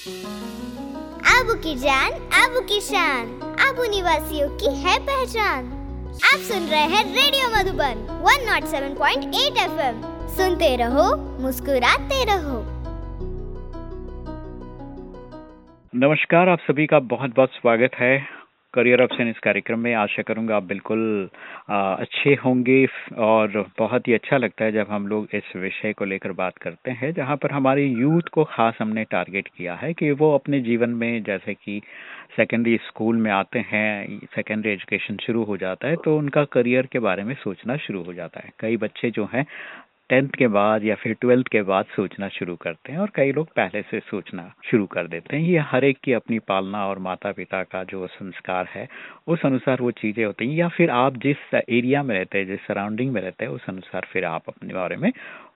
आबू की जान आबू की शान। आबू निवासियों की है पहचान। आप सुन रहे हैं रेडियो मधुबन 107.8 एफएम सुनते रहो, मुस्कुराते रहो। नमस्कार, आप सभी का बहुत बहुत स्वागत है। करियर ऑप्शन इस कार्यक्रम में आशा करूँगा आप बिल्कुल अच्छे होंगे और बहुत ही अच्छा लगता है जब हम लोग इस विषय को लेकर बात करते हैं, जहाँ पर हमारे यूथ को खास हमने टारगेट किया है कि वो अपने जीवन में जैसे कि सेकेंडरी स्कूल में आते हैं सेकेंडरी एजुकेशन शुरू हो जाता है तो उनका करियर के बारे में सोचना शुरू हो जाता है। कई बच्चे जो हैं टेंथ के बाद या फिर ट्वेल्थ के बाद सोचना शुरू करते हैं और कई लोग पहले से सोचना शुरू कर देते हैं। ये हर एक की अपनी पालना और माता पिता का जो संस्कार है, उस अनुसार वो चीज़ें होती हैं। या फिर आप जिस एरिया में रहते हैं, जिस सराउंडिंग में रहते हैं, उस अनुसार फिर आप अपने बारे में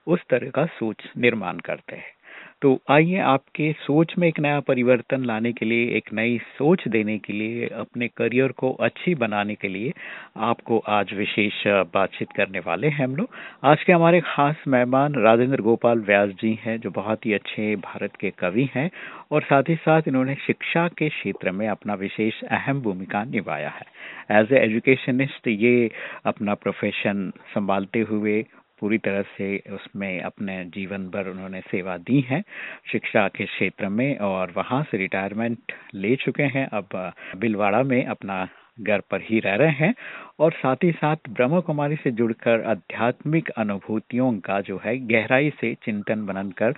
उस तरह का सोच निर्माण करते हैं। तो आइए आपके सोच में एक नया परिवर्तन लाने के लिए, एक नई सोच देने के लिए, अपने करियर को अच्छी बनाने के लिए आपको आज विशेष बातचीत करने वाले हैं हम लोग। आज के हमारे खास मेहमान राजेंद्र गोपाल व्यास जी हैं, जो बहुत ही अच्छे भारत के कवि हैं और साथ ही साथ इन्होंने शिक्षा के क्षेत्र में अपना विशेष अहम भूमिका निभाया है। एज ए एजुकेशनिस्ट ये अपना प्रोफेशन संभालते हुए पूरी तरह से उसमें अपने जीवन भर उन्होंने सेवा दी है शिक्षा के क्षेत्र में और वहाँ से रिटायरमेंट ले चुके हैं। अब, बिलवाड़ा में अपना घर पर ही रह रहे हैं और साथ ही साथ ब्रह्म कुमारी से जुड़कर आध्यात्मिक अनुभूतियों का जो है गहराई से चिंतन बनन कर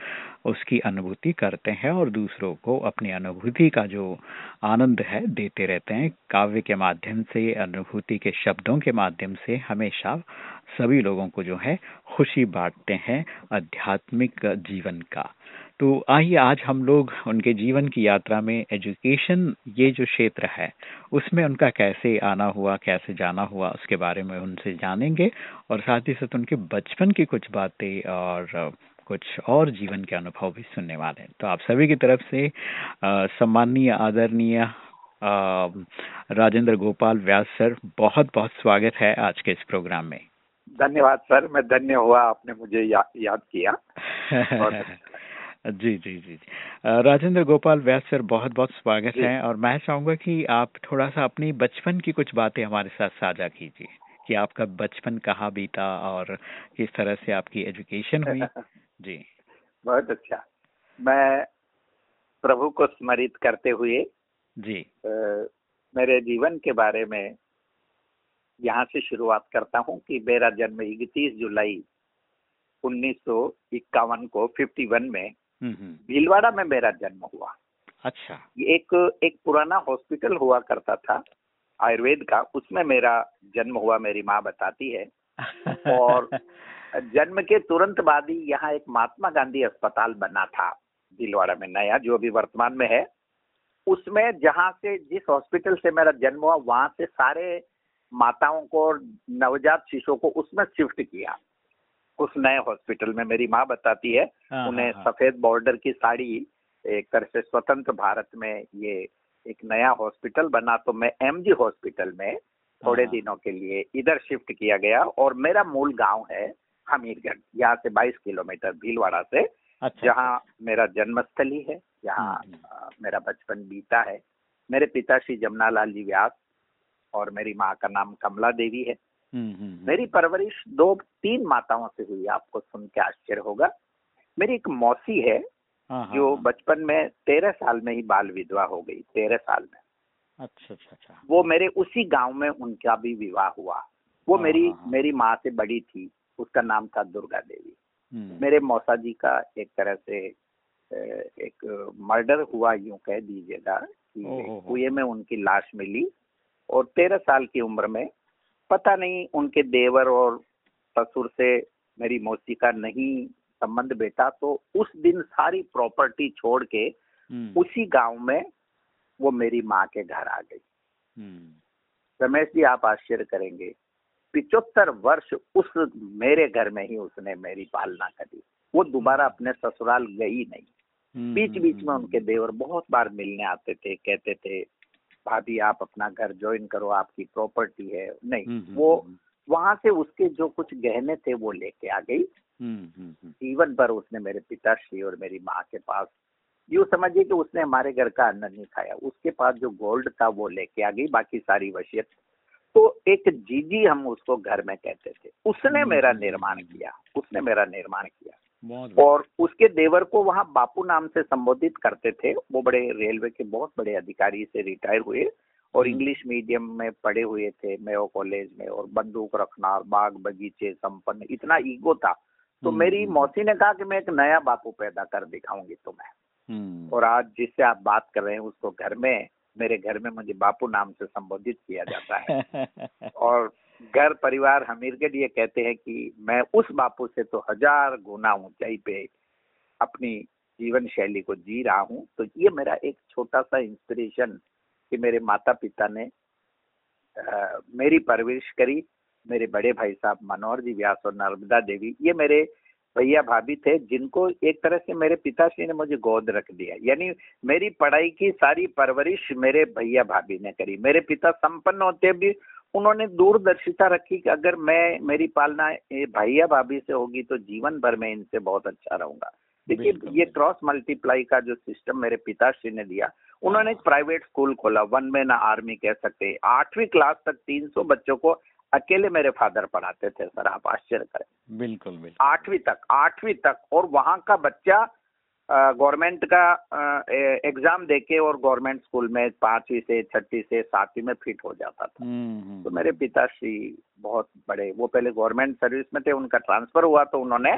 उसकी अनुभूति करते हैं और दूसरों को अपनी अनुभूति का जो आनंद है देते रहते हैं। काव्य के माध्यम से, अनुभूति के शब्दों के माध्यम से हमेशा सभी लोगों को जो है खुशी बांटते हैं आध्यात्मिक जीवन का। तो आइए आज हम लोग उनके जीवन की यात्रा में एजुकेशन ये जो क्षेत्र है उसमें उनका कैसे आना हुआ कैसे जाना हुआ उसके बारे में उनसे जानेंगे और साथ ही साथ उनके बचपन की कुछ बातें और कुछ और जीवन के अनुभव भी सुनने वाले हैं। तो आप सभी की तरफ़ से सम्माननीय आदरणीय राजेंद्र गोपाल व्यास सर बहुत बहुत स्वागत है आज के इस प्रोग्राम में। धन्यवाद सर मैं धन्य हुआ आपने मुझे या, याद किया। और जी जी जी जी। राजेंद्र गोपाल व्यास सर बहुत बहुत स्वागत है और मैं चाहूँगा कि आप थोड़ा सा अपनी बचपन की कुछ बातें हमारे साथ साझा कीजिए कि आपका बचपन कहाँ बीता और किस तरह से आपकी एजुकेशन हुई। जी। बहुत अच्छा। मैं प्रभु को स्मरित करते हुए जी। आ, मेरे जीवन के बारे में यहाँ से शुरुआत करता हूँ कि मेरा जन्म इकतीस जुलाई उन्नीस सौ इक्यावन को 51 में। भीलवाड़ा में मेरा जन्म हुआ। अच्छा। एक एक पुराना हॉस्पिटल हुआ करता था आयुर्वेद का उसमें मेरा जन्म हुआ मेरी माँ बताती है। और जन्म के तुरंत बाद ही यहाँ एक महात्मा गांधी अस्पताल बना था भीलवाड़ा में नया जो अभी वर्तमान में है। उसमें जहाँ से जिस हॉस्पिटल से मेरा जन्म हुआ वहाँ से सारे माताओं को नवजात शिशुओं को उसमें शिफ्ट किया। उस नए हॉस्पिटल में मेरी माँ बताती है हाँ, उन्हें हाँ, हाँ। सफ़ेद बॉर्डर की साड़ी एक तरह से स्वतंत्र भारत में ये एक नया हॉस्पिटल बना तो मैं एमजी हॉस्पिटल में थोड़े हाँ। दिनों के लिए इधर शिफ्ट किया गया और मेरा मूल गाँव है हमीरगढ़ यहाँ से 22 किलोमीटर भीलवाड़ा से अच्छा जहाँ मेरा जन्मस्थली है जहाँ हम्म, अ, मेरा बचपन बीता है मेरे पिता श्री जमुनालाल जी व्यास और मेरी माँ का नाम कमला देवी है हम्म, हम्म, हम्म। मेरी परवरिश दो तीन माताओं से हुई आपको सुन के आश्चर्य होगा। मेरी एक मौसी है हाँ, हाँ, जो हाँ। बचपन में तेरह साल में ही बाल विधवा हो गई तेरह साल में। अच्छा अच्छा अच्छा। वो मेरे उसी गाँव में उनका भी विवाह हुआ। वो मेरी। मेरी माँ से बड़ी थी उसका नाम था दुर्गा देवी। हम्म, मेरे मौसा जी का एक तरह से एक मर्डर हुआ यूँ कह दीजिएगा कि कुएँ में उनकी लाश मिली और तेरह साल की उम्र में पता नहीं उनके देवर और ससुर से मेरी मौसी का नहीं संबंध बेटा तो उस दिन सारी प्रॉपर्टी छोड़ के हम्म, उसी गाँव में वो मेरी माँ के घर आ गई। हम्म, रमेश जी आप आश्चर्य करेंगे पिचहत्तर वर्ष उस मेरे घर में ही उसने मेरी पालना करी। वो दोबारा अपने ससुराल गई नहीं। हम्म, बीच बीच में हम्म, उनके देवर बहुत बार मिलने आते थे कहते थे भाभी आप अपना घर ज्वाइन करो आपकी प्रॉपर्टी है। नहीं हम्म, वो हम्म, वहाँ से उसके जो कुछ गहने थे वो लेके आ गई। हम्म, हम्म, हम्म, जीवन भर उसने मेरे पिताश्री और मेरी माँ के पास यू समझिए कि उसने हमारे घर का अन्न नहीं खाया। उसके पास जो गोल्ड था वो लेके आ गई बाकी सारी वशियत तो एक जीजी हम उसको घर में कहते थे। उसने हम्म, मेरा हम्म, निर्माण हम्म। किया उसने मेरा निर्माण किया। और उसके देवर को वहाँ बापू नाम से संबोधित करते थे। वो बड़े रेलवे के बहुत बड़े अधिकारी से रिटायर हुए और हम्म। इंग्लिश मीडियम में पढ़े हुए थे मेयो कॉलेज में और बंदूक रखना बाग बगीचे संपन्न इतना ईगो था। तो हम्म, मेरी हम्म। मौसी ने कहा कि मैं एक नया बापू पैदा कर दिखाऊँगी तुम्हें। और आज जिससे आप बात कर रहे हैं उसको घर में मेरे घर में मुझे बापू नाम से संबोधित किया जाता है। और घर परिवार हमीरगढ़ ये कहते हैं कि मैं उस बापू से तो हज़ार गुना ऊंचाई पे अपनी जीवन शैली को जी रहा हूँ। तो ये मेरा एक छोटा सा इंस्पिरेशन कि मेरे माता पिता ने अ, मेरी परवरिश करी। मेरे बड़े भाई साहब मनोहर जी व्यास और नर्मदा देवी ये मेरे भैया भाभी थे जिनको एक तरह से मेरे पिताश्री ने मुझे गोद रख दिया। यानी मेरी पढ़ाई की सारी परवरिश मेरे भैया भाभी ने करी। मेरे पिता संपन्न होते भी उन्होंने दूरदर्शिता रखी कि अगर मैं मेरी पालना ये भैया भाभी से होगी तो जीवन भर में इनसे बहुत अच्छा रहूँगा। देखिए ये क्रॉस मल्टीप्लाई का जो सिस्टम मेरे पिताश्री ने दिया उन्होंने एक प्राइवेट स्कूल खोला वन मैन आर्मी कह सकते। हैं आठवीं क्लास तक 300 बच्चों को अकेले मेरे फादर पढ़ाते थे सर आप आश्चर्य करें। बिल्कुल बिल्कुल। आठवीं तक आठवीं तक और वहाँ का बच्चा गवर्नमेंट का एग्ज़ाम देके और गवर्नमेंट स्कूल में पांचवी से छठी से सातवीं में फिट हो जाता था। तो मेरे पिताश्री बहुत बड़े वो पहले गवर्नमेंट सर्विस में थे उनका ट्रांसफ़र हुआ तो उन्होंने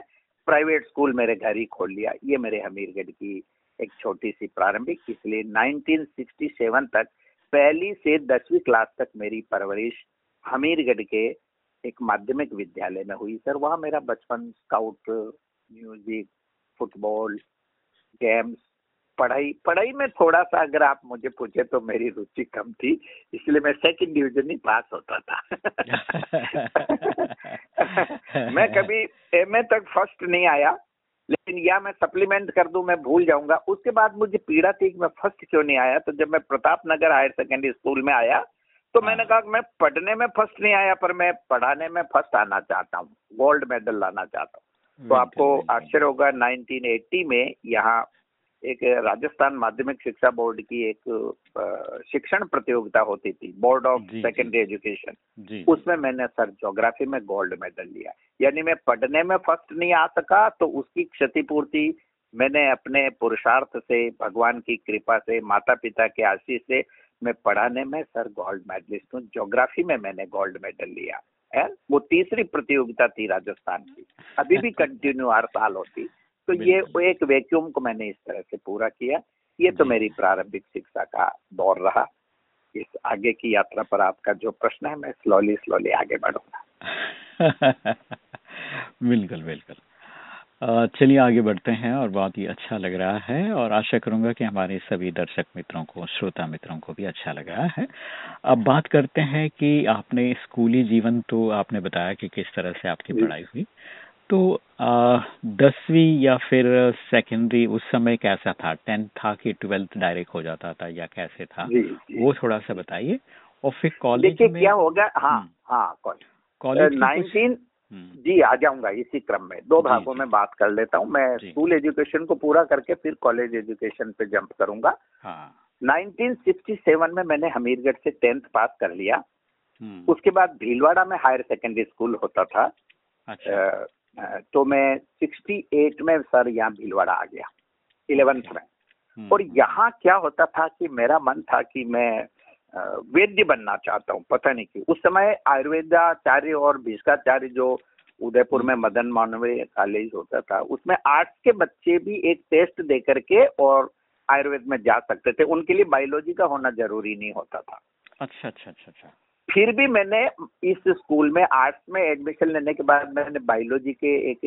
प्राइवेट स्कूल मेरे घर ही खोल लिया। ये मेरे हमीरगढ़ की एक छोटी सी प्रारंभिक इसलिए 1967 तक पहली से दसवीं क्लास तक मेरी परवरिश हमीरगढ़ के एक माध्यमिक विद्यालय में हुई। सर वहाँ मेरा बचपन स्काउट म्यूज़िक फुटबॉल गेम्स पढ़ाई पढ़ाई में थोड़ा सा अगर आप मुझे पूछे तो मेरी रुचि कम थी इसलिए मैं सेकंड डिवीज़न ही पास होता था। मैं कभी एमए तक फ़र्स्ट नहीं आया लेकिन या मैं सप्लीमेंट कर दूँ मैं भूल जाऊँगा। उसके बाद मुझे पीड़ा थी कि मैं फ़र्स्ट क्यों नहीं आया तो जब मैं Pratap Nagar higher secondary school में आया तो मैंने कहा मैं पढ़ने में फ़र्स्ट नहीं आया पर मैं पढ़ाने में फ़र्स्ट आना चाहता हूँ गोल्ड मेडल लाना चाहता हूँ। तो आपको आश्चर्य होगा 1980 में यहाँ एक राजस्थान माध्यमिक शिक्षा बोर्ड की एक शिक्षण प्रतियोगिता होती थी बोर्ड ऑफ़। Secondary education. उसमें मैंने सर ज्योग्राफी में गोल्ड मेडल लिया। यानी मैं पढ़ने में फ़र्स्ट नहीं आ सका तो उसकी क्षतिपूर्ति मैंने अपने पुरुषार्थ से भगवान की कृपा से माता पिता के आशीष से मैं पढ़ाने में सर गोल्ड मेडलिस्ट हूँ। ज्योग्राफी में मैंने गोल्ड मेडल लिया। है वो तीसरी प्रतियोगिता थी राजस्थान की। अभी भी कंटिन्यू हर साल होती। तो ये एक वैक्यूम को मैंने इस तरह से पूरा किया। ये तो मेरी प्रारंभिक शिक्षा का दौर रहा। इस आगे की यात्रा पर आपका जो प्रश्न है मैं स्लोली स्लोली आगे बढ़ूँगा। बिल्कुल बिल्कुल। चलिए आगे बढ़ते हैं और बहुत ही अच्छा लग रहा है और आशा करूँगा कि हमारे सभी दर्शक मित्रों को श्रोता मित्रों को भी अच्छा लग रहा है। अब बात करते हैं कि आपने स्कूली जीवन तो आपने बताया कि किस तरह से आपकी पढ़ाई हुई। तो दसवीं या फिर सेकेंडरी उस समय कैसा था? टेंथ था कि ट्वेल्थ डायरेक्ट हो जाता था या कैसे था? जी जी। वो थोड़ा सा बताइए। और फिर कॉलेज में क्या होगा? हाँ हम्म। हाँ कॉलेज नाइनटीन जी आ जाऊँगा इसी क्रम में। दो भागों में बात कर लेता हूँ। मैं स्कूल एजुकेशन को पूरा करके फिर कॉलेज एजुकेशन पे जंप करूँगा। हाँ। 1967 में मैंने हमीरगढ़ से टेंथ पास कर लिया। हम्म, उसके बाद भीलवाड़ा में हायर सेकेंडरी स्कूल होता था। अच्छा। तो मैं 68 में सर यहाँ भीलवाड़ा आ गया इलेवेंथ में। हम्म, और यहाँ क्या होता था कि मेरा मन था कि मैं वैद्य बनना चाहता हूँ पता नहीं क्यों। उस समय आयुर्वेदाचार्य और भिष्काचार्य जो उदयपुर में मदन मानवीय कॉलेज होता था। उसमें आर्ट्स के बच्चे भी एक टेस्ट दे करके और आयुर्वेद में जा सकते थे। उनके लिए बायोलॉजी का होना ज़रूरी नहीं होता था। अच्छा अच्छा अच्छा अच्छा। फिर भी मैंने इस स्कूल में आर्ट्स में एडमिशन लेने के बाद मैंने बायोलॉजी के एक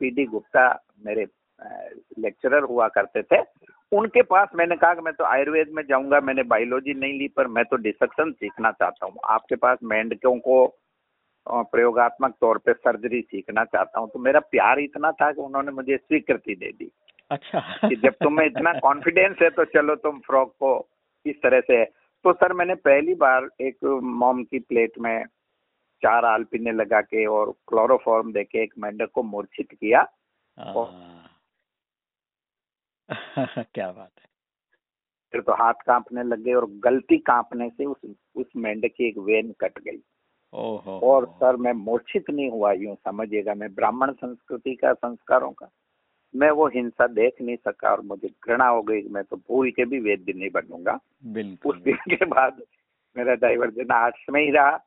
पीडी गुप्ता मेरे लेक्चरर हुआ करते थे। उनके पास मैंने कहा कि मैं तो आयुर्वेद में जाऊँगा मैंने बायोलॉजी नहीं ली पर मैं तो डिसेक्शन सीखना चाहता हूँ। आपके पास मेंढकों को प्रयोगात्मक तौर पे सर्जरी सीखना चाहता हूँ। तो मेरा प्यार इतना था कि उन्होंने मुझे स्वीकृति दे दी अच्छा। कि जब तुम्हें इतना कॉन्फिडेंस है तो चलो तुम फ्रॉक को इस तरह से तो सर मैंने पहली बार एक मोम की प्लेट में चार आलपिने लगा के और क्लोरोफॉर्म देके एक मेंढक को मूर्छित किया हाँ, क्या बात है। फिर तो हाथ कांपने लग और गलती कांपने से उस उस मेंढक की एक वेन कट गई। और सर मैं मूर्छित नहीं हुआ यूँ समझिएगा मैं ब्राह्मण संस्कृति का संस्कारों का। मैं वो हिंसा देख नहीं सका और मुझे घृणा हो गई मैं तो भूल के भी वेद्य नहीं बनूँगा। उस दिन के बाद मेरा डाइवर्जन आर्ट्स में ही रहा।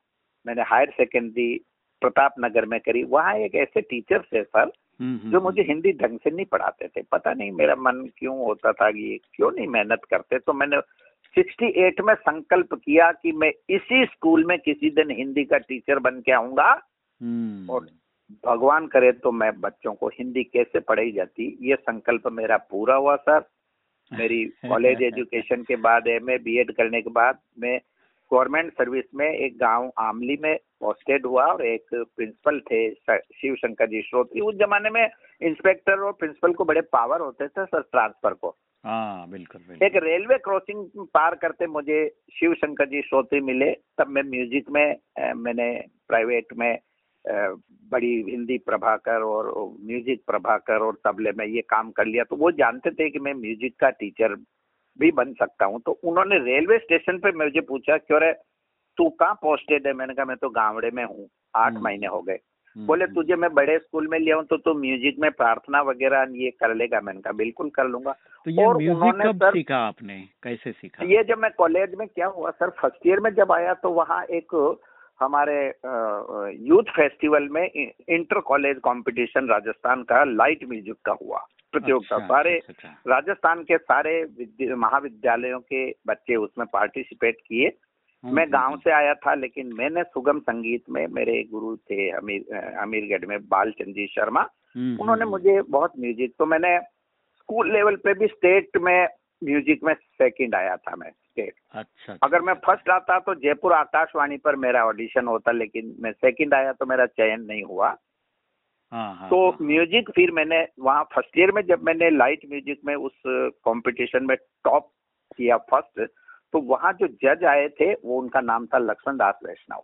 मैंने हायर सेकेंडरी प्रताप नगर में करी। वहाँ एक ऐसे टीचर थे सर हम्म, हम्म, जो मुझे हिंदी ढंग से नहीं पढ़ाते थे। पता नहीं मेरा मन क्यों होता था कि क्यों नहीं मेहनत करते। तो मैंने 68 में संकल्प किया कि मैं इसी स्कूल में किसी दिन हिंदी का टीचर बन के आऊँगा। हम्म, और भगवान करे तो मैं बच्चों को हिंदी कैसे पढ़ाई जाती ये संकल्प मेरा पूरा हुआ सर। मेरी कॉलेज एजुकेशन के बाद एम ए बी करने के बाद मैं गवर्नमेंट सर्विस में एक गाँव आमली में पोस्टेड हुआ और एक प्रिंसिपल थे शिव शंकर जी श्रोत उस जमाने में इंस्पेक्टर और प्रिंसिपल को बड़े पावर होते थे सर ट्रांसफ़र को। हाँ बिल्कुल बिल्कुल। एक रेलवे क्रॉसिंग पार करते मुझे शिव शंकर जी श्रोत्री मिले तब मैं म्यूज़िक में मैंने प्राइवेट में बड़ी हिंदी प्रभाकर और म्यूज़िक प्रभाकर और तबले में ये काम कर लिया। तो वो जानते थे कि मैं म्यूज़िक का टीचर भी बन सकता हूँ। तो उन्होंने रेलवे स्टेशन पे मुझे पूछा क्यों रे? तू कहाँ पोस्टेड है? मैंने कहा मैं तो गावड़े में हूँ आठ हम्म। महीने हो गए। बोले हम्म। तुझे मैं बड़े स्कूल में लिया तो तू म्यूज़िक में प्रार्थना वगैरह ये कर लेगा मैंने कहा बिल्कुल कर लूँगा। तो ये और म्यूज़िक उन्होंने कब सर- सीखा आपने? कैसे सीखा? ये जब मैं कॉलेज में क्या हुआ सर फ़र्स्ट ईयर में जब आया तो वहाँ एक हमारे यूथ फेस्टिवल में इंटर कॉलेज कंपटीशन राजस्थान का लाइट म्यूज़िक का हुआ प्रतियोगिता। अच्छा, सारे अच्छा, अच्छा। राजस्थान के सारे महाविद्यालयों के बच्चे उसमें पार्टिसिपेट किए। हम्म, मैं हम्म, गाँव से आया था लेकिन मैंने सुगम संगीत में मेरे गुरु थे अमीर अमीरगढ़ में बालचंद जी शर्मा हम्म, उन्होंने हम्म, मुझे बहुत म्यूज़िक तो मैंने स्कूल लेवल पे भी स्टेट में म्यूज़िक में सेकंड आया था मैं स्टेट। अच्छा अच्छा, अगर मैं फ़र्स्ट आता तो जयपुर आकाशवाणी पर मेरा ऑडिशन होता लेकिन मैं सेकंड आया तो मेरा चयन नहीं हुआ। हाँ हाँ तो हाँ, म्यूज़िक फिर मैंने वहाँ फ़र्स्ट ईयर में जब मैंने लाइट म्यूज़िक में उस कंपटीशन में टॉप किया फ़र्स्ट तो वहाँ जो जज आए थे वो उनका नाम था लक्ष्मण दास वैष्णव।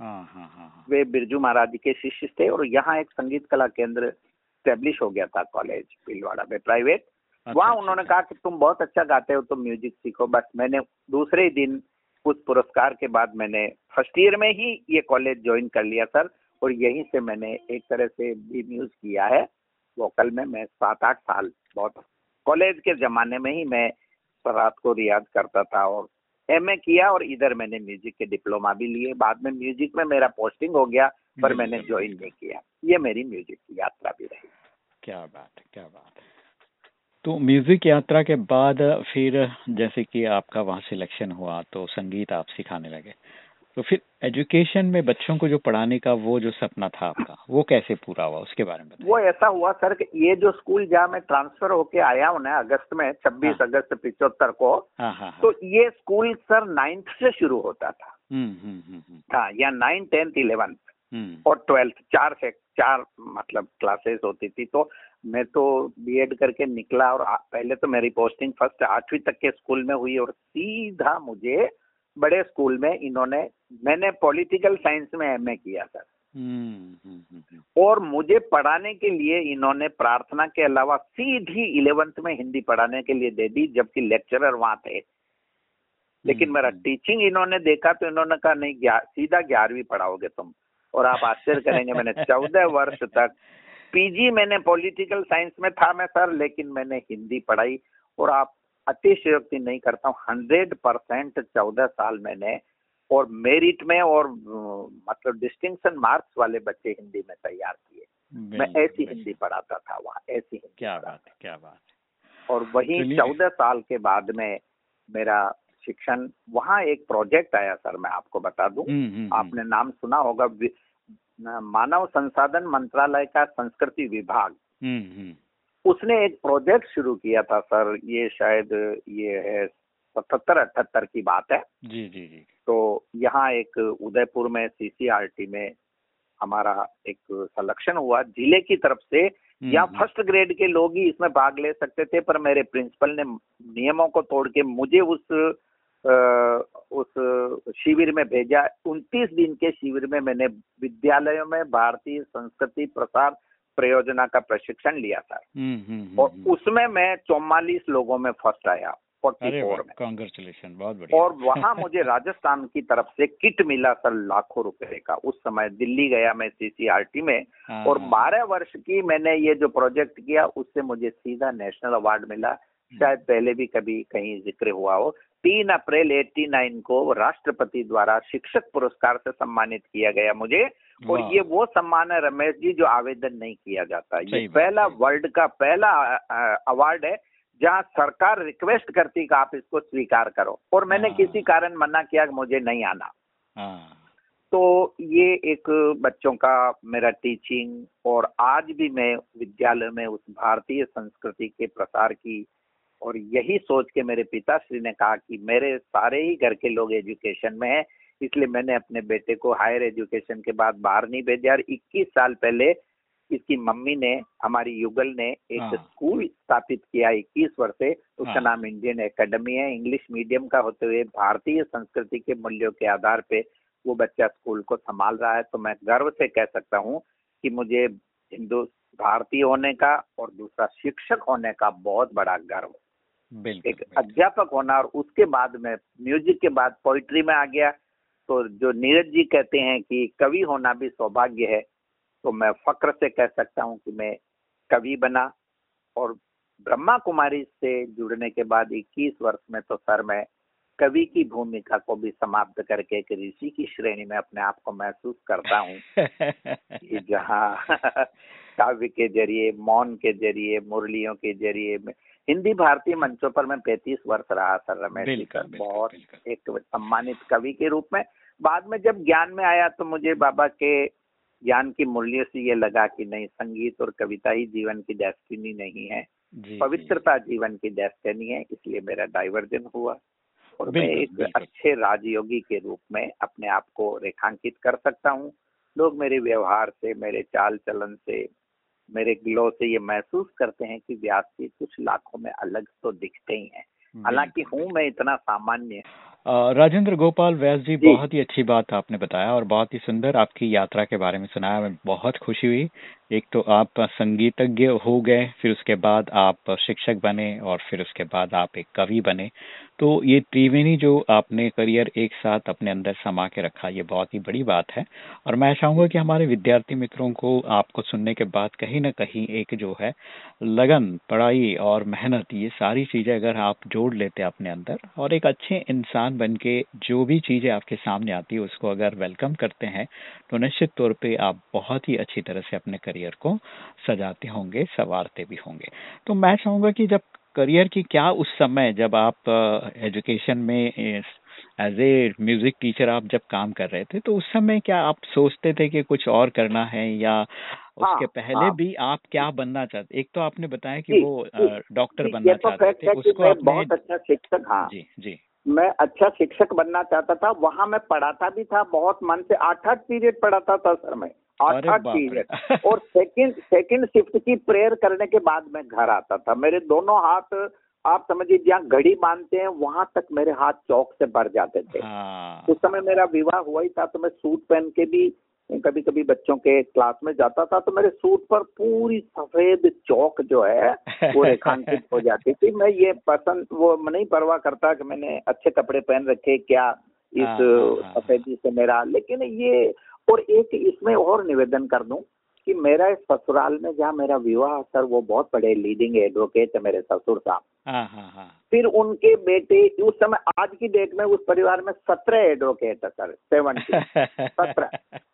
हाँ हाँ हाँ वे बिरजू महाराज जी के शिष्य थे और यहाँ एक संगीत कला केंद्र स्टेब्लिश हो गया था कॉलेज भीलवाड़ा में प्राइवेट अच्छा, वहाँ अच्छा, उन्होंने अच्छा। कहा कि तुम बहुत अच्छा गाते हो तुम म्यूज़िक सीखो बस मैंने दूसरे दिन उस पुरस्कार के बाद मैंने फ़र्स्ट ईयर में ही ये कॉलेज ज्वाइन कर लिया सर और यहीं से मैंने एक तरह से बी म्यूज किया है। वोकल में मैं सात आठ साल बहुत कॉलेज के जमाने में ही मैं रात को रियाज करता था और एम ए किया और इधर मैंने म्यूज़िक के डिप्लोमा भी लिए। बाद में म्यूज़िक में मेरा पोस्टिंग हो गया पर मैंने ज्वाइन नहीं किया। ये मेरी म्यूज़िक की यात्रा भी रही। क्या बात है क्या बात है। तो म्यूज़िक यात्रा के बाद फिर जैसे कि आपका वहाँ सिलेक्शन हुआ तो संगीत आप सिखाने लगे। तो फिर एजुकेशन में बच्चों को जो पढ़ाने का वो जो सपना था आपका वो कैसे पूरा हुआ? उसके बारे में वो ऐसा हुआ सर कि ये जो स्कूल जहाँ मैं ट्रांसफ़र होके आया हूँ ना अगस्त में 26 हाँ। अगस्त पिछहत्तर को हाँ हाँ हाँ। तो ये स्कूल सर नाइन्थ से शुरू होता था। हम्म हम्म हम्म हाँ या नाइन टेंथ इलेवेंथ और ट्वेल्थ चार से चार मतलब क्लासेस होती थी तो मैं तो बीएड करके निकला और पहले तो मेरी पोस्टिंग फ़र्स्ट आठवीं तक के स्कूल में हुई और सीधा मुझे बड़े स्कूल में इन्होंने मैंने पॉलिटिकल साइंस में एमए किया सर हम्म हम्म, हम्म, और मुझे पढ़ाने के लिए इन्होंने प्रार्थना के अलावा सीधी इलेवेंथ में हिंदी पढ़ाने के लिए दे दी जबकि लेक्चरर वहाँ थे। लेकिन मेरा टीचिंग इन्होंने देखा तो इन्होंने कहा नहीं सीधा ग्यारहवीं पढ़ाओगे तुम। और आप आश्चर्य करेंगे मैंने चौदह वर्ष तक पीजी मैंने पॉलिटिकल साइंस में था मैं सर लेकिन मैंने हिंदी पढ़ाई। और आप अतिशयोक्ति नहीं करता हूँ। हंड्रेड परसेंट चौदह साल मैंने और मेरिट में और मतलब डिस्टिंक्शन मार्क्स वाले बच्चे हिंदी में तैयार किए। मैं ऐसी हिंदी पढ़ाता था वहाँ ऐसी हिंदी क्या बात है क्या बात और वही चौदह साल के बाद में मेरा शिक्षण वहाँ एक प्रोजेक्ट आया सर मैं आपको बता दूँ। हम्म, हम्म, हम्म, आपने नाम सुना होगा मानव संसाधन मंत्रालय का संस्कृति विभाग। उसने एक प्रोजेक्ट शुरू किया था सर ये शायद ये है सतहत्तर अठहत्तर की बात है। जी जी जी। तो यहाँ एक उदयपुर में सीसीआरटी में हमारा एक सिलेक्शन हुआ ज़िले की तरफ़ से। या फ़र्स्ट ग्रेड के लोग ही इसमें भाग ले सकते थे पर मेरे प्रिंसिपल ने नियमों को तोड़ के मुझे उस अ, उस शिविर में भेजा। 29 दिन के शिविर में मैंने विद्यालयों में भारतीय संस्कृति प्रसार प्रयोजना का प्रशिक्षण लिया था। हम्म, हम्म, हम्म, और। उसमें मैं चौवालीस लोगों में फ़र्स्ट आया फोर्टी फोर में। कॉन्ग्रेचुलेशन बहुत बढ़िया। और वहाँ मुझे राजस्थान की तरफ़ से किट मिला सर लाखों रुपए का। उस समय दिल्ली गया मैं सीसीआरटी में हाँ, और हाँ, बारह वर्ष की मैंने ये जो प्रोजेक्ट किया उससे मुझे सीधा नेशनल अवार्ड मिला। शायद पहले भी कभी कहीं ज़िक्र हुआ हो। तीन अप्रैल 89 को राष्ट्रपति द्वारा शिक्षक पुरस्कार से सम्मानित किया गया मुझे और ये वो सम्मान है रमेश जी जो आवेदन नहीं किया जाता। ये पहला वर्ल्ड का पहला अवार्ड है जहाँ सरकार रिक्वेस्ट करती कि आप इसको स्वीकार करो और मैंने हाँ। किसी कारण मना किया कि मुझे नहीं आना। हाँ। तो ये एक बच्चों का मेरा टीचिंग और आज भी मैं विद्यालय में उस भारतीय संस्कृति के प्रसार की और यही सोच के मेरे पिताश्री ने कहा कि मेरे सारे ही घर के लोग एजुकेशन में हैं इसलिए मैंने अपने बेटे को हायर एजुकेशन के बाद बाहर नहीं भेजा। और 21 साल पहले इसकी मम्मी ने हमारी युगल ने एक हाँ। स्कूल स्थापित किया 21 वर्ष से। उसका हाँ। नाम इंडियन एकेडमी है। इंग्लिश मीडियम का होते हुए भारतीय संस्कृति के मूल्यों के आधार पे वो बच्चा स्कूल को संभाल रहा है। तो मैं गर्व से कह सकता हूँ कि मुझे हिंदू भारतीय होने का और दूसरा शिक्षक होने का बहुत बड़ा गर्व एक अध्यापक होना और उसके बाद में म्यूज़िक के बाद पोइट्री में आ गया तो जो नीरज जी कहते हैं कि कवि होना भी सौभाग्य है तो मैं फक्र से कह सकता हूँ कि मैं कवि बना और ब्रह्मा कुमारी से जुड़ने के बाद 21 वर्ष में तो सर मैं कवि की भूमिका को भी समाप्त करके एक ऋषि की श्रेणी में अपने आप को महसूस करता हूँ जहाँ काव्य के ज़रिए मौन के ज़रिए मुरलियों के ज़रिए हिंदी भारतीय मंचों पर मैं 35 वर्ष रहा सर रमेश बिल्कुल बिल्कुल बहुत बिल्कुल। एक सम्मानित कवि के रूप में। बाद में जब ज्ञान में आया तो मुझे बाबा के ज्ञान की मूल्य से ये लगा कि नहीं संगीत और कविता ही जीवन की डेस्टिनी नहीं है। जी पवित्रता जी, जीवन की डेस्टिनी है इसलिए मेरा डाइवर्जन हुआ। और मैं एक अच्छे राजयोगी के रूप में अपने आप को रेखांकित कर सकता हूँ। लोग मेरे व्यवहार से मेरे चाल चलन से मेरे ग्लो से ये महसूस करते हैं कि व्यास जी कुछ लाखों में अलग तो दिखते ही हैं। हालाँकि हूँ मैं इतना सामान्य। राजेंद्र गोपाल व्यास जी जी। बहुत ही अच्छी बात आपने बताया और बहुत ही सुंदर आपकी यात्रा के बारे में सुनाया। मैं बहुत खुशी हुई। एक तो आप संगीतज्ञ हो गए, फिर उसके बाद आप शिक्षक बने और फिर उसके बाद आप एक कवि बने। तो ये त्रिवेणी जो आपने करियर एक साथ अपने अंदर समा के रखा, ये बहुत ही बड़ी बात है। और मैं चाहूँगा कि हमारे विद्यार्थी मित्रों को आपको सुनने के बाद कहीं ना कहीं एक जो है, लगन, पढ़ाई और मेहनत, ये सारी चीज़ें अगर आप जोड़ लेते अपने अंदर और एक अच्छे इंसान बन के जो भी चीज़ें आपके सामने आती है, उसको अगर वेलकम करते हैं तो निश्चित तौर पर आप बहुत ही अच्छी तरह से अपने करियर को सजाते होंगे संवारते भी होंगे। तो मैं चाहूँगा कि जब करियर की क्या उस समय जब आप एजुकेशन में एज ए म्यूज़िक टीचर आप जब काम कर रहे थे तो उस समय क्या आप सोचते थे कि कुछ और करना है या उसके हाँ, पहले हाँ। भी आप क्या बनना चाहते एक तो आपने बताया कि जी, वो जी, डॉक्टर बनना तो चाहते थे उसको मैं बहुत अच्छा शिक्षक हाँ। जी जी। मैं अच्छा शिक्षक बनना चाहता था वहाँ मैं पढ़ाता भी था बहुत मन से आठ आठ पीरियड पढ़ाता था सर मैं। आठ रे। पीरियड और सेकंड सेकंड शिफ्ट की प्रेयर करने के बाद मैं घर आता था। मेरे दोनों हाथ आप समझिए जहाँ घड़ी बांधते हैं वहाँ तक मेरे हाथ चौक से भर जाते थे। हाँ। उस समय मेरा विवाह हुआ ही था तो मैं सूट पहन के भी कभी कभी बच्चों के क्लास में जाता था तो मेरे सूट पर पूरी सफ़ेद चौक जो है वो रेखांकित हो जाती थी। मैं ये पसंद वो नहीं परवाह करता कि मैंने अच्छे कपड़े पहन रखे क्या इस हाँ, हाँ, हाँ। सफेदी से मेरा लेकिन ये और एक इसमें और निवेदन कर दूँ कि मेरा इस ससुराल में जहाँ मेरा विवाह सर वो बहुत बड़े लीडिंग एडवोकेट है मेरे ससुर साहब। हाँ हाँ हाँ। फिर उनके बेटे उस समय आज की डेट में उस परिवार में सत्रह एडवोकेट है सर सेवनटी सत्रह।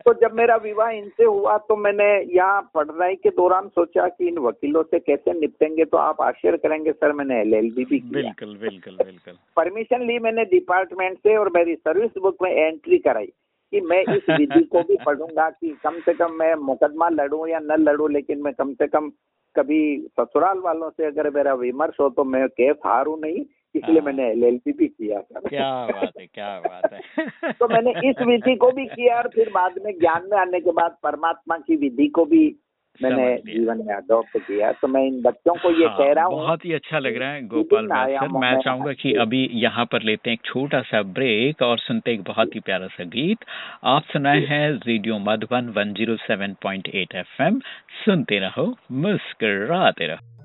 तो जब मेरा विवाह इनसे हुआ तो मैंने यहाँ पढ़ाई के दौरान सोचा कि इन वकीलों से कैसे निपटेंगे तो आप आश्चर्य करेंगे सर मैंने एलएलबी भी किया। बिल्कुल बिल्कुल बिल्कुल। परमिशन ली मैंने डिपार्टमेंट से और मेरी सर्विस बुक में एंट्री कराई। कि मैं इस विधि को भी पढ़ूँगा कि कम से कम मैं मुकदमा लड़ू या न लड़ू लेकिन मैं कम से कम कभी ससुराल वालों से अगर मेरा विमर्श हो तो मैं केस हारू नहीं इसलिए मैंने एल एल पी भी किया सर क्या बात है क्या बात है। तो मैंने इस विधि को भी किया और फिर बाद में ज्ञान में आने के बाद परमात्मा की विधि को भी मैंने जीवन में अडोप्ट किया। तो मैं इन बच्चों को ये हाँ, कह रहा हूँ बहुत ही अच्छा लग रहा है गोपाल सर। मैं चाहूँगा कि अभी यहाँ पर लेते हैं एक छोटा सा ब्रेक और सुनते एक बहुत ही प्यारा सा गीत। आप सुनाए हैं रेडियो मधुबन 107.8 एफएम। सुनते रहो मुस्कराते रहो।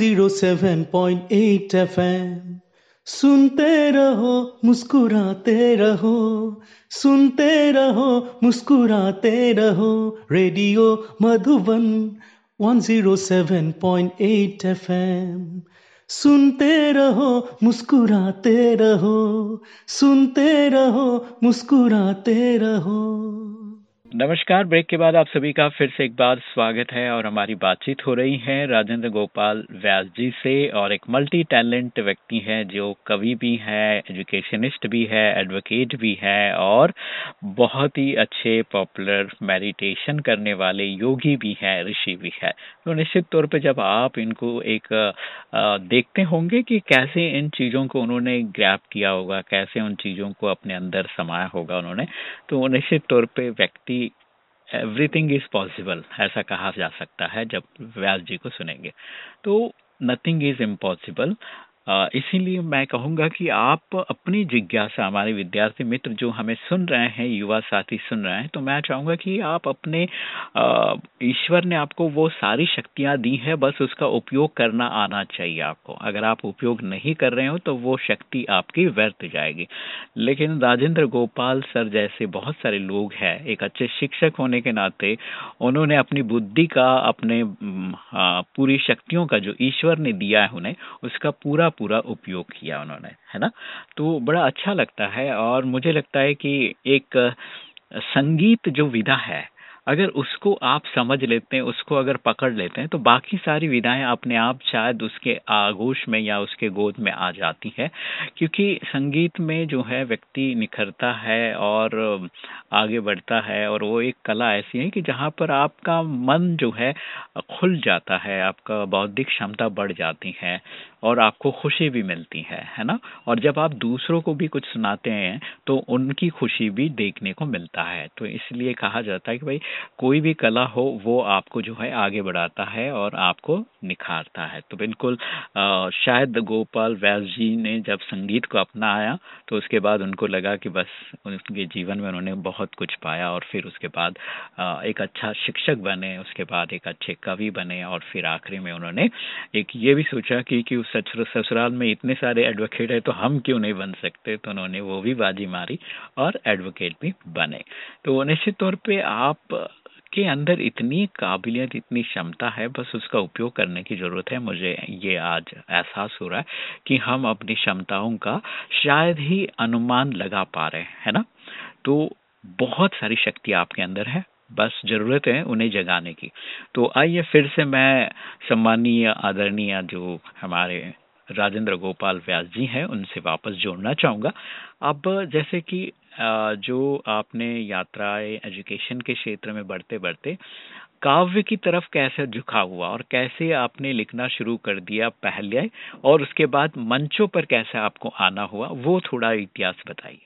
107.8 एफएम सुनते रहो, मुस्कुराते रहो। सुनते रहो, मुस्कुराते रहो। रेडियो मधुबन 107.8 एफएम सुनते रहो, मुस्कुराते रहो। सुनते रहो, मुस्कुराते रहो। नमस्कार, ब्रेक के बाद आप सभी का फिर से एक बार स्वागत है और हमारी बातचीत हो रही है राजेंद्र गोपाल व्यास जी से और एक मल्टी टैलेंट व्यक्ति है जो कवि भी है एजुकेशनिस्ट भी है एडवोकेट भी है और बहुत ही अच्छे पॉपुलर मेडिटेशन करने वाले योगी भी है, ऋषि भी है। तो निश्चित तौर पे जब आप इनको एक देखते होंगे कि कैसे इन चीज़ों को उन्होंने ग्रैप किया होगा, कैसे उन चीज़ों को अपने अंदर समाया होगा उन्होंने तो निश्चित तौर पर व्यक्ति एवरीथिंग इज़ पॉसिबल ऐसा कहा जा सकता है जब व्यास जी को सुनेंगे। तो नथिंग इज़ इम्पॉसिबल इसीलिए मैं कहूँगा कि आप अपनी जिज्ञासा, हमारे विद्यार्थी मित्र जो हमें सुन रहे हैं, युवा साथी सुन रहे हैं तो मैं चाहूँगा कि आप अपने ईश्वर ने आपको वो सारी शक्तियाँ दी है, बस उसका उपयोग करना आना चाहिए आपको। अगर आप उपयोग नहीं कर रहे हो तो वो शक्ति आपकी व्यर्थ जाएगी। लेकिन राजेंद्र गोपाल सर जैसे बहुत सारे लोग हैं, एक अच्छे शिक्षक होने के नाते, उन्होंने अपनी बुद्धि का, अपने पूरी शक्तियों का जो ईश्वर ने दिया है उन्हें, उसका पूरा पूरा उपयोग किया उन्होंने, है ना? तो बड़ा अच्छा लगता है और मुझे लगता है कि एक संगीत जो विधा है अगर उसको आप समझ लेते हैं, उसको अगर पकड़ लेते हैं तो बाकी सारी विधाएँ अपने आप शायद उसके आगोश में या उसके गोद में आ जाती है। क्योंकि संगीत में जो है व्यक्ति निखरता है और आगे बढ़ता है और वो एक कला ऐसी है कि जहाँ पर आपका मन जो है खुल जाता है, आपका बौद्धिक क्षमता बढ़ जाती है और आपको खुशी भी मिलती है है ना? और जब आप दूसरों को भी कुछ सुनाते हैं तो उनकी खुशी भी देखने को मिलता है। तो इसलिए कहा जाता है कि भाई कोई भी कला हो, वो आपको जो है आगे बढ़ाता है और आपको निखारता है। तो बिल्कुल शायद गोपाल व्यास जी ने जब संगीत को अपनाया तो उसके बाद उनको लगा कि बस उनके जीवन में उन्होंने बहुत कुछ पाया और फिर उसके बाद एक अच्छा शिक्षक बने, उसके बाद एक अच्छे कवि बने और फिर आखिरी में उन्होंने एक ये भी सोचा कि कि उस ससुर, ससुराल में इतने सारे एडवोकेट है तो हम क्यों नहीं बन सकते? तो उन्होंने वो भी बाजी मारी और एडवोकेट भी बने। तो निश्चित तौर पे आप के अंदर इतनी काबिलियत, इतनी क्षमता है, बस उसका उपयोग करने की ज़रूरत है। मुझे ये आज एहसास हो रहा है कि हम अपनी क्षमताओं का शायद ही अनुमान लगा पा रहे हैं, है ना? तो बहुत सारी शक्ति आपके अंदर है, बस ज़रूरत है उन्हें जगाने की। तो आइए फिर से मैं सम्मानीय, आदरणीय जो हमारे राजेंद्र गोपाल व्यास जी हैं, उनसे वापस जोड़ना चाहूँगा। अब जैसे कि जो आपने यात्राएँ एजुकेशन के क्षेत्र में बढ़ते बढ़ते काव्य की तरफ़ कैसे झुका हुआ और कैसे आपने लिखना शुरू कर दिया पहले और उसके बाद मंचों पर कैसे आपको आना हुआ, वो थोड़ा इतिहास बताइए।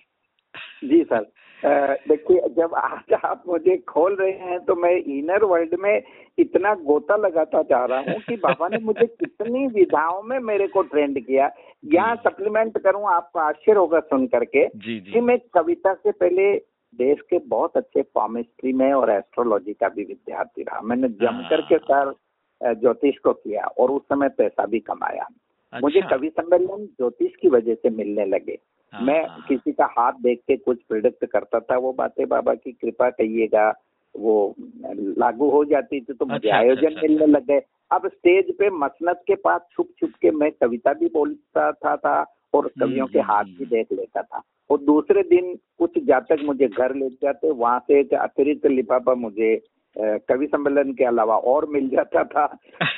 जी सर देखिए जब आज आप मुझे खोल रहे हैं तो मैं इनर वर्ल्ड में इतना गोता लगाता जा रहा हूँ कि बाबा ने मुझे कितनी विधाओं में मेरे को ट्रेंड किया। यहाँ सप्लीमेंट करूँ आपको आश्चर्य होगा सुन करके जी कि मैं कविता से पहले देश के बहुत अच्छे फॉर्मिस्ट्री में और एस्ट्रोलॉजी का भी विद्यार्थी रहा। मैंने जम हाँ। करके सर ज्योतिष को किया और उस समय पैसा भी कमाया। अच्छा। मुझे कवि सम्मेलन ज्योतिष की वजह से मिलने लगे। मैं हाँ, किसी का हाथ देख के कुछ प्रिडिक्ट करता था वो बातें बाबा की कृपा कहिएगा वो लागू हो जाती थी तो मुझे अच्छा, अच्छा, आयोजन अच्छा, मिलने लग गए। अब स्टेज पे मसनत के पास छुप छुप के मैं कविता भी बोलता था, था और कवियों के हम्म, हाथ हम्म, भी देख लेता था। और दूसरे दिन कुछ जातक मुझे घर ले जाते वहाँ से एक अतिरिक्त लिफाफा मुझे कवि सम्मेलन के अलावा और मिल जाता था।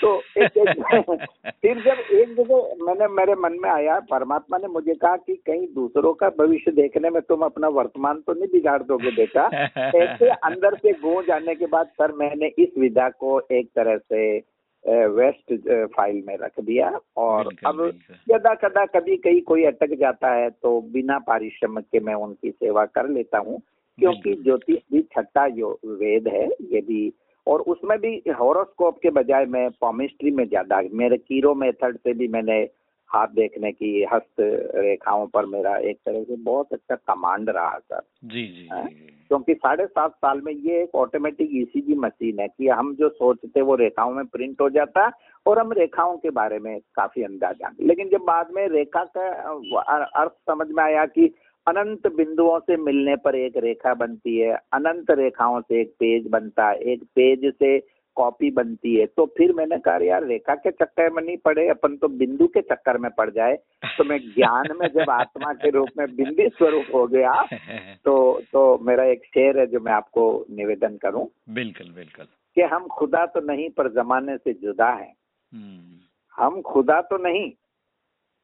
तो एक, एक फिर जब एक जगह मैंने मेरे मन में आया परमात्मा ने मुझे कहा कि कहीं दूसरों का भविष्य देखने में तुम अपना वर्तमान तो नहीं बिगाड़ दोगे बेटा। ऐसे अंदर से गो जाने के बाद सर मैंने इस विधा को एक तरह से वेस्ट फ़ाइल में रख दिया और अब यदा कदा कभी कहीं कोई अटक जाता है तो बिना पारिश्रमिक के मैं उनकी सेवा कर लेता हूँ। क्योंकि ज्योतिष भी छठा जो वेद है ये भी और उसमें भी हॉरोस्कोप के बजाय मैं पॉमिस्ट्री में ज़्यादा मेरे कीरो मेथड से भी मैंने हाथ देखने की हस्त रेखाओं पर मेरा एक तरह से बहुत अच्छा कमांड रहा सर जी जी, जी। क्योंकि साढ़े सात साल में ये एक ऑटोमेटिक ईसीजी मशीन है कि हम जो सोचते वो रेखाओं में प्रिंट हो जाता और हम रेखाओं के बारे में काफ़ी अंदाज़ा। लेकिन जब बाद में रेखा का अर्थ समझ में आया कि अनंत बिंदुओं से मिलने पर एक रेखा बनती है अनंत रेखाओं से एक पेज बनता है एक पेज से कॉपी बनती है। तो फिर मैंने कहा यार रेखा के चक्कर में नहीं पड़े अपन तो बिंदु के चक्कर में पड़ जाए। तो मैं ज्ञान में जब आत्मा के रूप में बिंदी स्वरूप हो गया तो तो मेरा एक शेर है जो मैं आपको निवेदन करूँ बिल्कुल बिल्कुल। कि हम खुदा तो नहीं पर जमाने से जुदा है। हम्म। हम खुदा तो नहीं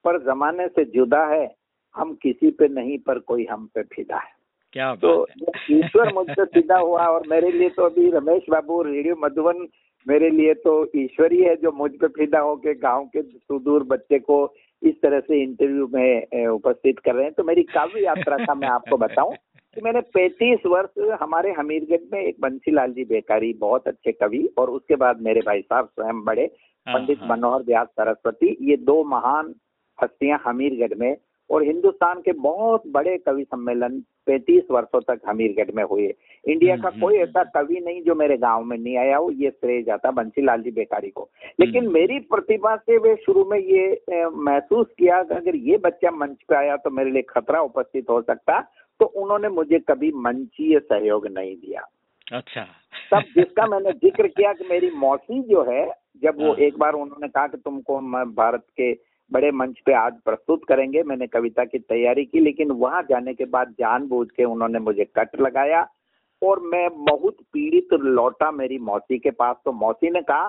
पर जमाने से जुदा है। हम किसी पे नहीं पर कोई हम पे फिदा है। क्या तो ईश्वर मुझसे फिदा हुआ और मेरे लिए तो अभी रमेश बाबू रेडियो मधुबन मेरे लिए तो ईश्वर ही है जो मुझ पे फिदा होके गाँव के सुदूर बच्चे को इस तरह से इंटरव्यू में उपस्थित कर रहे हैं। तो मेरी काव्य यात्रा का मैं आपको बताऊँ कि मैंने 35 वर्ष हमारे हमीरगंज में एक बंसीलाल जी बेकारी बहुत अच्छे कवि और उसके बाद मेरे भाई साहब स्वयं बड़े हाँ, पंडित हाँ। मनोहर व्यास सरस्वती ये दो महान हस्तियाँ हमीरगढ़ में और हिंदुस्तान के बहुत बड़े कवि सम्मेलन पैंतीस वर्षों तक हमीरगढ़ में हुए। इंडिया का हम्म, कोई हम्म, ऐसा हम्म। कवि नहीं जो मेरे गाँव में नहीं आया हो ये श्रेय जाता बंसीलाल जी बेकारी को। लेकिन मेरी प्रतिभा से वे शुरू में ये महसूस किया कि अगर ये बच्चा मंच पे आया तो मेरे लिए खतरा उपस्थित हो सकता तो उन्होंने मुझे कभी मंचीय सहयोग नहीं दिया। अच्छा। तब जिसका मैंने ज़िक्र किया कि मेरी मौसी जो है जब वो हाँ। एक बार उन्होंने कहा कि तुमको भारत के बड़े मंच पे आज प्रस्तुत करेंगे। मैंने कविता की तैयारी की लेकिन वहाँ जाने के बाद जानबूझ के उन्होंने मुझे कट लगाया और मैं बहुत पीड़ित लौटा मेरी मौसी के पास। तो मौसी ने कहा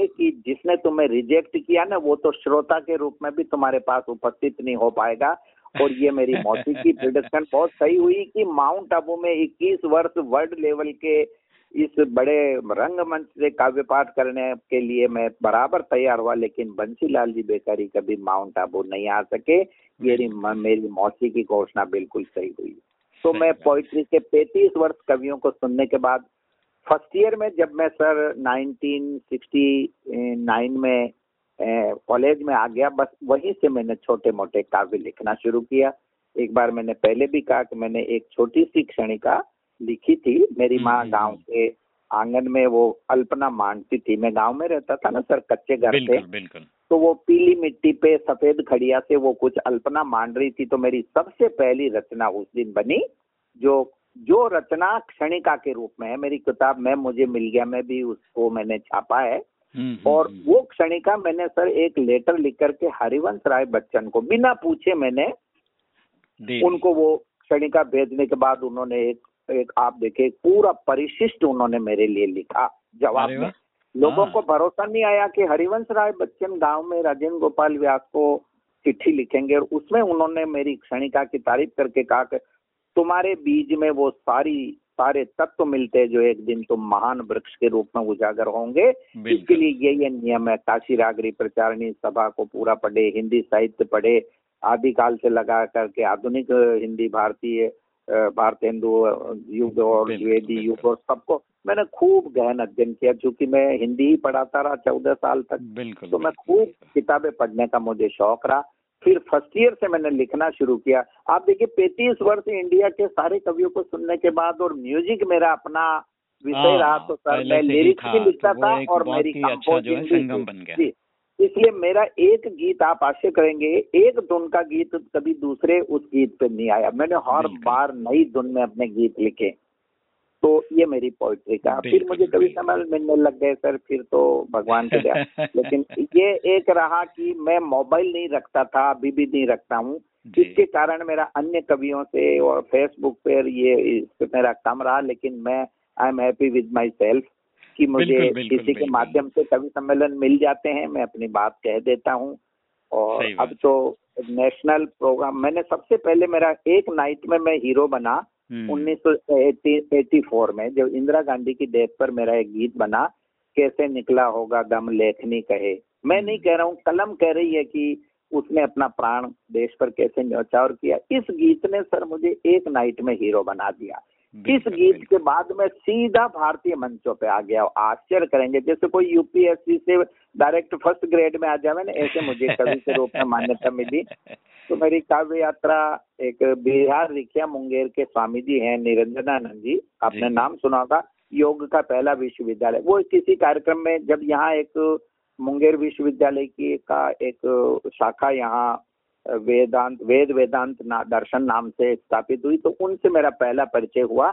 कि जिसने तुम्हें रिजेक्ट किया ना वो तो श्रोता के रूप में भी तुम्हारे पास उपस्थित नहीं हो पाएगा। और ये मेरी मौसी की प्रिडिक्शन बहुत सही हुई कि माउंट आबू में 21 वर्ष वर्ल्ड लेवल के इस बड़े रंगमंच से काव्य पाठ करने के लिए मैं बराबर तैयार हुआ लेकिन बंसीलाल जी बेकारी कभी माउंट आबू नहीं आ सके। मेरी मेरी मौसी की घोषणा बिल्कुल सही हुई। तो मैं पोइट्री के पैंतीस वर्ष कवियों को सुनने के बाद फ़र्स्ट ईयर में जब मैं सर 1969 में कॉलेज में आ गया बस वहीं से मैंने छोटे मोटे काव्य लिखना शुरू किया। एक बार मैंने पहले भी कहा कि मैंने एक छोटी सी क्षणिका लिखी थी मेरी हम्म, माँ हम्म, गाँव हम्म। के आँगन में वो अल्पना मानती थी। मैं गाँव में रहता था ना सर कच्चे घर बिल्कुल तो वो पीली मिट्टी पे सफ़ेद खड़िया से वो कुछ अल्पना मान रही थी तो मेरी सबसे पहली रचना उस दिन बनी जो जो रचना क्षणिका के रूप में है। मेरी किताब में मुझे मिल गया मैं भी उसको मैंने छापा है। और वो क्षणिका मैंने सर एक लेटर लिख करके हरिवंश राय बच्चन को बिना पूछे मैंने उनको वो क्षणिका भेजने के बाद उन्होंने एक एक आप देखे पूरा परिशिष्ट उन्होंने मेरे लिए लिखा। जवाब में लोगों हाँ। को भरोसा नहीं आया कि हरिवंश राय बच्चन गाँव में राजेंद्र गोपाल व्यास को चिट्ठी लिखेंगे और उसमें उन्होंने मेरी क्षणिका की तारीफ़ करके कहा कि तुम्हारे बीज में वो सारी सारे तत्व मिलते हैं जो एक दिन तुम महान वृक्ष के रूप में उजागर होंगे। इसके लिए ये ये नियम है। काशी रागरी प्रचारणी सभा को पूरा पढ़े हिंदी साहित्य पढ़े आदिकाल से लगा करके आधुनिक हिंदी भारतीय भारत हिंदू युग और द्विवेदी युग और सबको मैंने खूब गहन अध्ययन किया क्योंकि मैं हिंदी ही पढ़ाता रहा चौदह साल तक। बिल्कुल तो मैं खूब किताबें पढ़ने का मुझे शौक रहा। फिर फ़र्स्ट ईयर से मैंने लिखना शुरू किया। आप देखिए पैंतीस वर्ष इंडिया के सारे कवियों को सुनने के बाद और म्यूज़िक मेरा अपना विषय हाँ, रहा तो सर मैं लिरिक्स भी लिखता तो था और मेरी अच्छा बन गया। इसलिए मेरा एक गीत आप आशय करेंगे। एक धुन का गीत कभी दूसरे उस गीत पे नहीं आया। मैंने हर बार नई धुन में अपने गीत लिखे। तो ये मेरी पोइट्री का। फिर मुझे कभी समझ मिलने लग गए सर फिर तो भगवान के दया। लेकिन ये एक रहा कि मैं मोबाइल नहीं रखता था अभी भी नहीं रखता हूँ। जिसके कारण मेरा अन्य कवियों से और फेसबुक पर ये मेरा कम रहा लेकिन मैं I am happy with myself कि मुझे किसी के माध्यम से कवि सम्मेलन मिल जाते हैं मैं अपनी बात कह देता हूँ। और अब तो नेशनल प्रोग्राम मैंने सबसे पहले मेरा एक नाइट में मैं हीरो बना हम्म, 1984 में जब इंदिरा गांधी की डेथ पर मेरा एक गीत बना कैसे निकला होगा दम लेखनी कहे। मैं नहीं कह रहा हूँ कलम कह रही है कि उसने अपना प्राण देश पर कैसे न्यौछावर किया। इस गीत ने सर मुझे एक नाइट में हीरो बना दिया। इस गीत के बाद में सीधा भारतीय मंचों पे आ गया आश्चर्य करेंगे। जैसे कोई यूपीएससी से डायरेक्ट फ़र्स्ट ग्रेड में आ जावे ना ऐसे मुझे कवि के रूप में मान्यता मिली। तो मेरी काव्य यात्रा एक बिहार रिखिया मुंगेर के स्वामी जी हैं निरंजनानंद जी। आपने नाम सुना होगा योग का पहला विश्वविद्यालय। वो किसी कार्यक्रम में जब यहाँ एक मुंगेर विश्वविद्यालय की का एक शाखा यहाँ वेदांत वेद वेदांत ना, दर्शन नाम से स्थापित हुई तो उनसे मेरा पहला परिचय हुआ।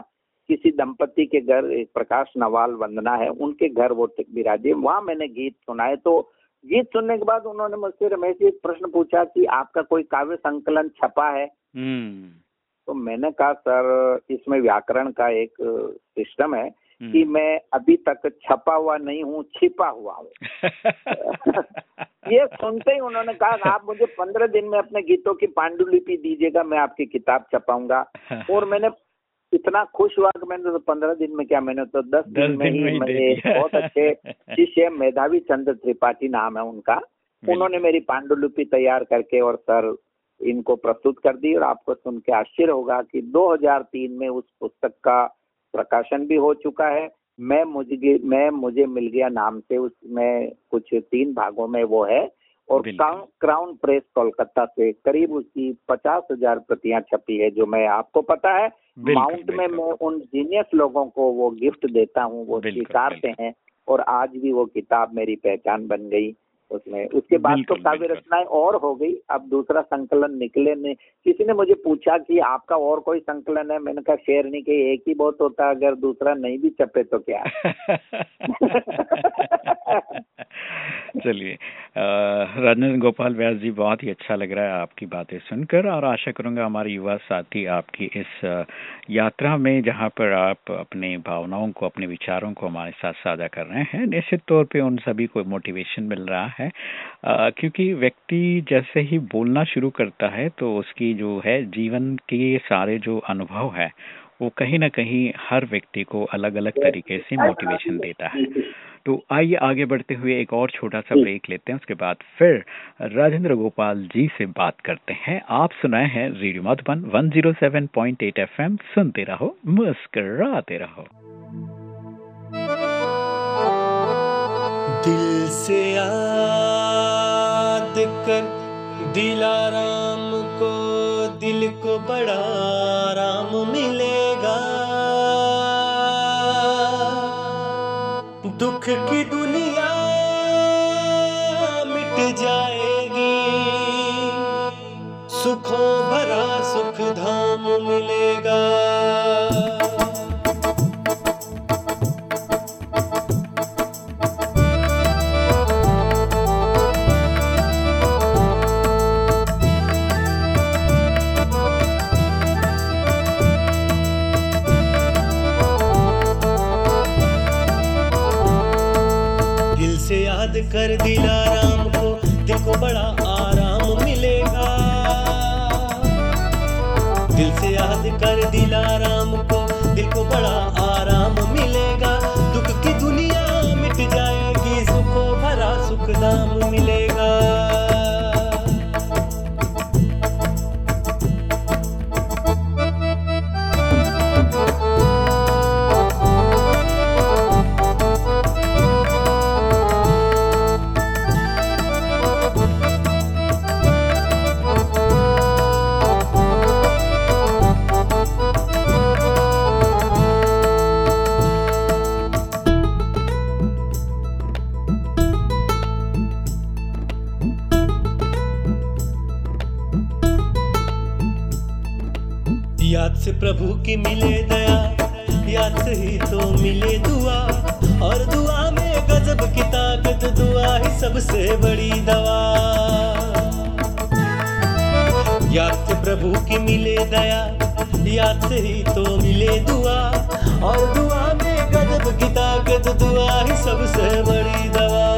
किसी दंपति के घर प्रकाश नवाल वंदना है उनके घर वो विराजे वहाँ मैंने गीत सुनाए तो गीत सुनने के बाद उन्होंने मुझसे रमेश जी एक प्रश्न पूछा कि आपका कोई काव्य संकलन छपा है? हम्म, तो मैंने कहा सर इसमें व्याकरण का एक सिस्टम है। कि मैं अभी तक छपा हुआ नहीं हूँ छिपा हुआ हूँ। ये सुनते ही उन्होंने कहा आप मुझे पंद्रह दिन में अपने गीतों की पांडुलिपि दीजिएगा मैं आपकी किताब छपाऊँगा। और मैंने इतना खुश हुआ कि मैंने तो पंद्रह दिन में क्या मैंने तो दस दस दिन में दिन में ही ही मेरे बहुत अच्छे शिष्य मेधावी चंद्र त्रिपाठी नाम है उनका। उन्होंने मेरी पांडुलिपि तैयार करके और सर इनको प्रस्तुत कर दी और आपको सुन के आश्चर्य होगा कि 2003 में उस पुस्तक का प्रकाशन भी हो चुका है। मैं मुझे मैं मुझे मिल गया नाम से उसमें कुछ तीन भागों में वो है। और क्राउन प्रेस कोलकाता से करीब उसकी पचास हज़ार प्रतियाँ छपी है जो मैं आपको पता है। माउंट में मैं उन जीनियस लोगों को वो गिफ्ट देता हूँ वो स्वीकारते हैं और आज भी वो किताब मेरी पहचान बन गई। उसमें। उसके बाद तो काव्य। रचनाएँ और हो गई। अब दूसरा संकलन निकले ने किसी ने मुझे पूछा कि आपका और कोई संकलन है? मैंने कहा शेयर नहीं कि एक ही बहुत होता अगर दूसरा नहीं भी चपे तो क्या? चलिए राजेंद्र गोपाल व्यास जी बहुत ही अच्छा लग रहा है आपकी बातें सुनकर और आशा करूँगा हमारे युवा साथी आपकी इस यात्रा में जहाँ पर आप अपने भावनाओं को अपने विचारों को हमारे साथ साझा कर रहे हैं निश्चित तौर पे उन सभी को मोटिवेशन मिल रहा है अ, क्योंकि व्यक्ति जैसे ही बोलना शुरू करता है तो उसकी जो है जीवन के सारे जो अनुभव है वो कहीं ना कहीं हर व्यक्ति को अलग अलग तरीके से मोटिवेशन देता है। तो आइए आगे बढ़ते हुए एक और छोटा सा ब्रेक लेते हैं उसके बाद फिर राजेंद्र गोपाल जी से बात करते हैं। आप सुनाए हैं रेडियो मधुबन 107.8 एफएम सुनते रहो मुस्कराते रहो। दिल से याद कर दिलाराम को, दिल को बड़ा आराम मिलेगा। दुख की दुनिया मिट जाएगी, सुखों भरा सुख धाम मिलेगा याद दया याद से ही तो मिले दुआ और दुआ में गजब की ताकत दुआ ही सबसे बड़ी दवा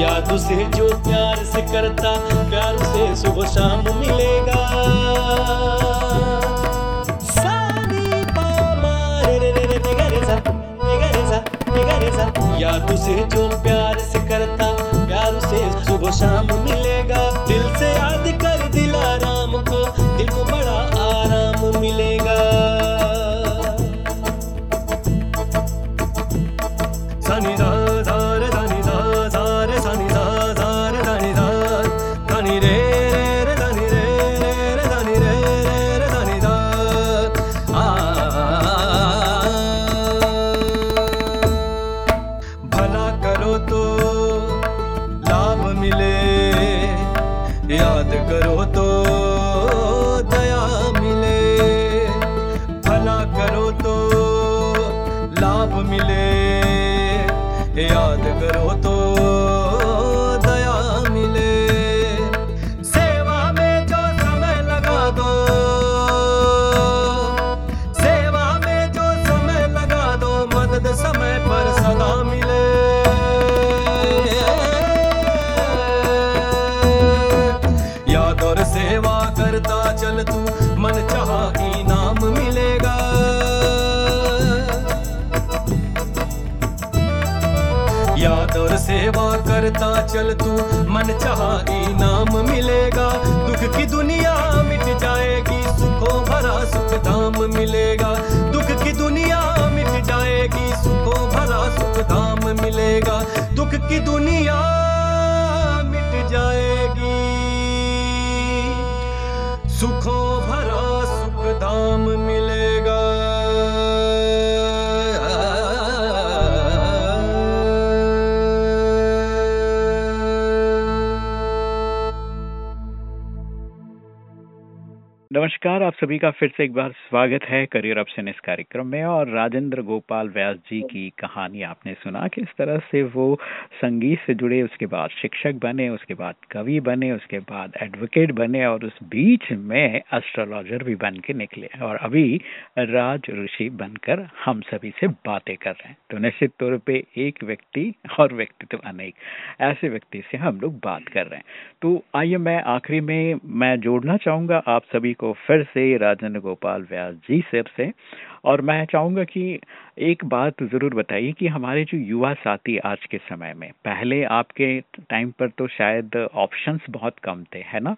याद उसे जो प्यार से करता प्यार से सुबह शाम मिलेगा याद उसे जो प्यार से करता प्यार से सुबह शाम मिलेगा करता चल तू। मन चाहा इनाम मिलेगा, दुख की दुनिया मिट जाएगी, सुखों भरा सुख धाम मिलेगा। दुख की दुनिया मिट जाएगी, सुखों भरा सुख धाम मिलेगा। दुख की दुनिया मिट जाएगी नमस्कार, आप सभी का फिर से एक बार स्वागत है करियर ऑप्शन इस कार्यक्रम में और राजेंद्र गोपाल व्यास जी की कहानी आपने सुना किस तरह से वो संगीत से जुड़े, उसके बाद शिक्षक बने, उसके बाद कवि बने, उसके बाद एडवोकेट बने और उस बीच में एस्ट्रोलॉजर भी बन के निकले और अभी राज ऋषि बनकर हम सभी से बातें कर रहे हैं। तो निश्चित तौर पर एक व्यक्ति और व्यक्तित्व अनेक, ऐसे व्यक्ति से हम लोग बात कर रहे हैं। तो आइए मैं आखिरी में, मैं जोड़ना चाहूँगा आप सभी को फिर से राजेंद्र गोपाल व्यास जी सर से। और मैं चाहूँगा कि एक बात ज़रूर बताइए कि हमारे जो युवा साथी आज के समय में पहले आपके टाइम पर तो शायद ऑप्शंस बहुत कम थे है ना?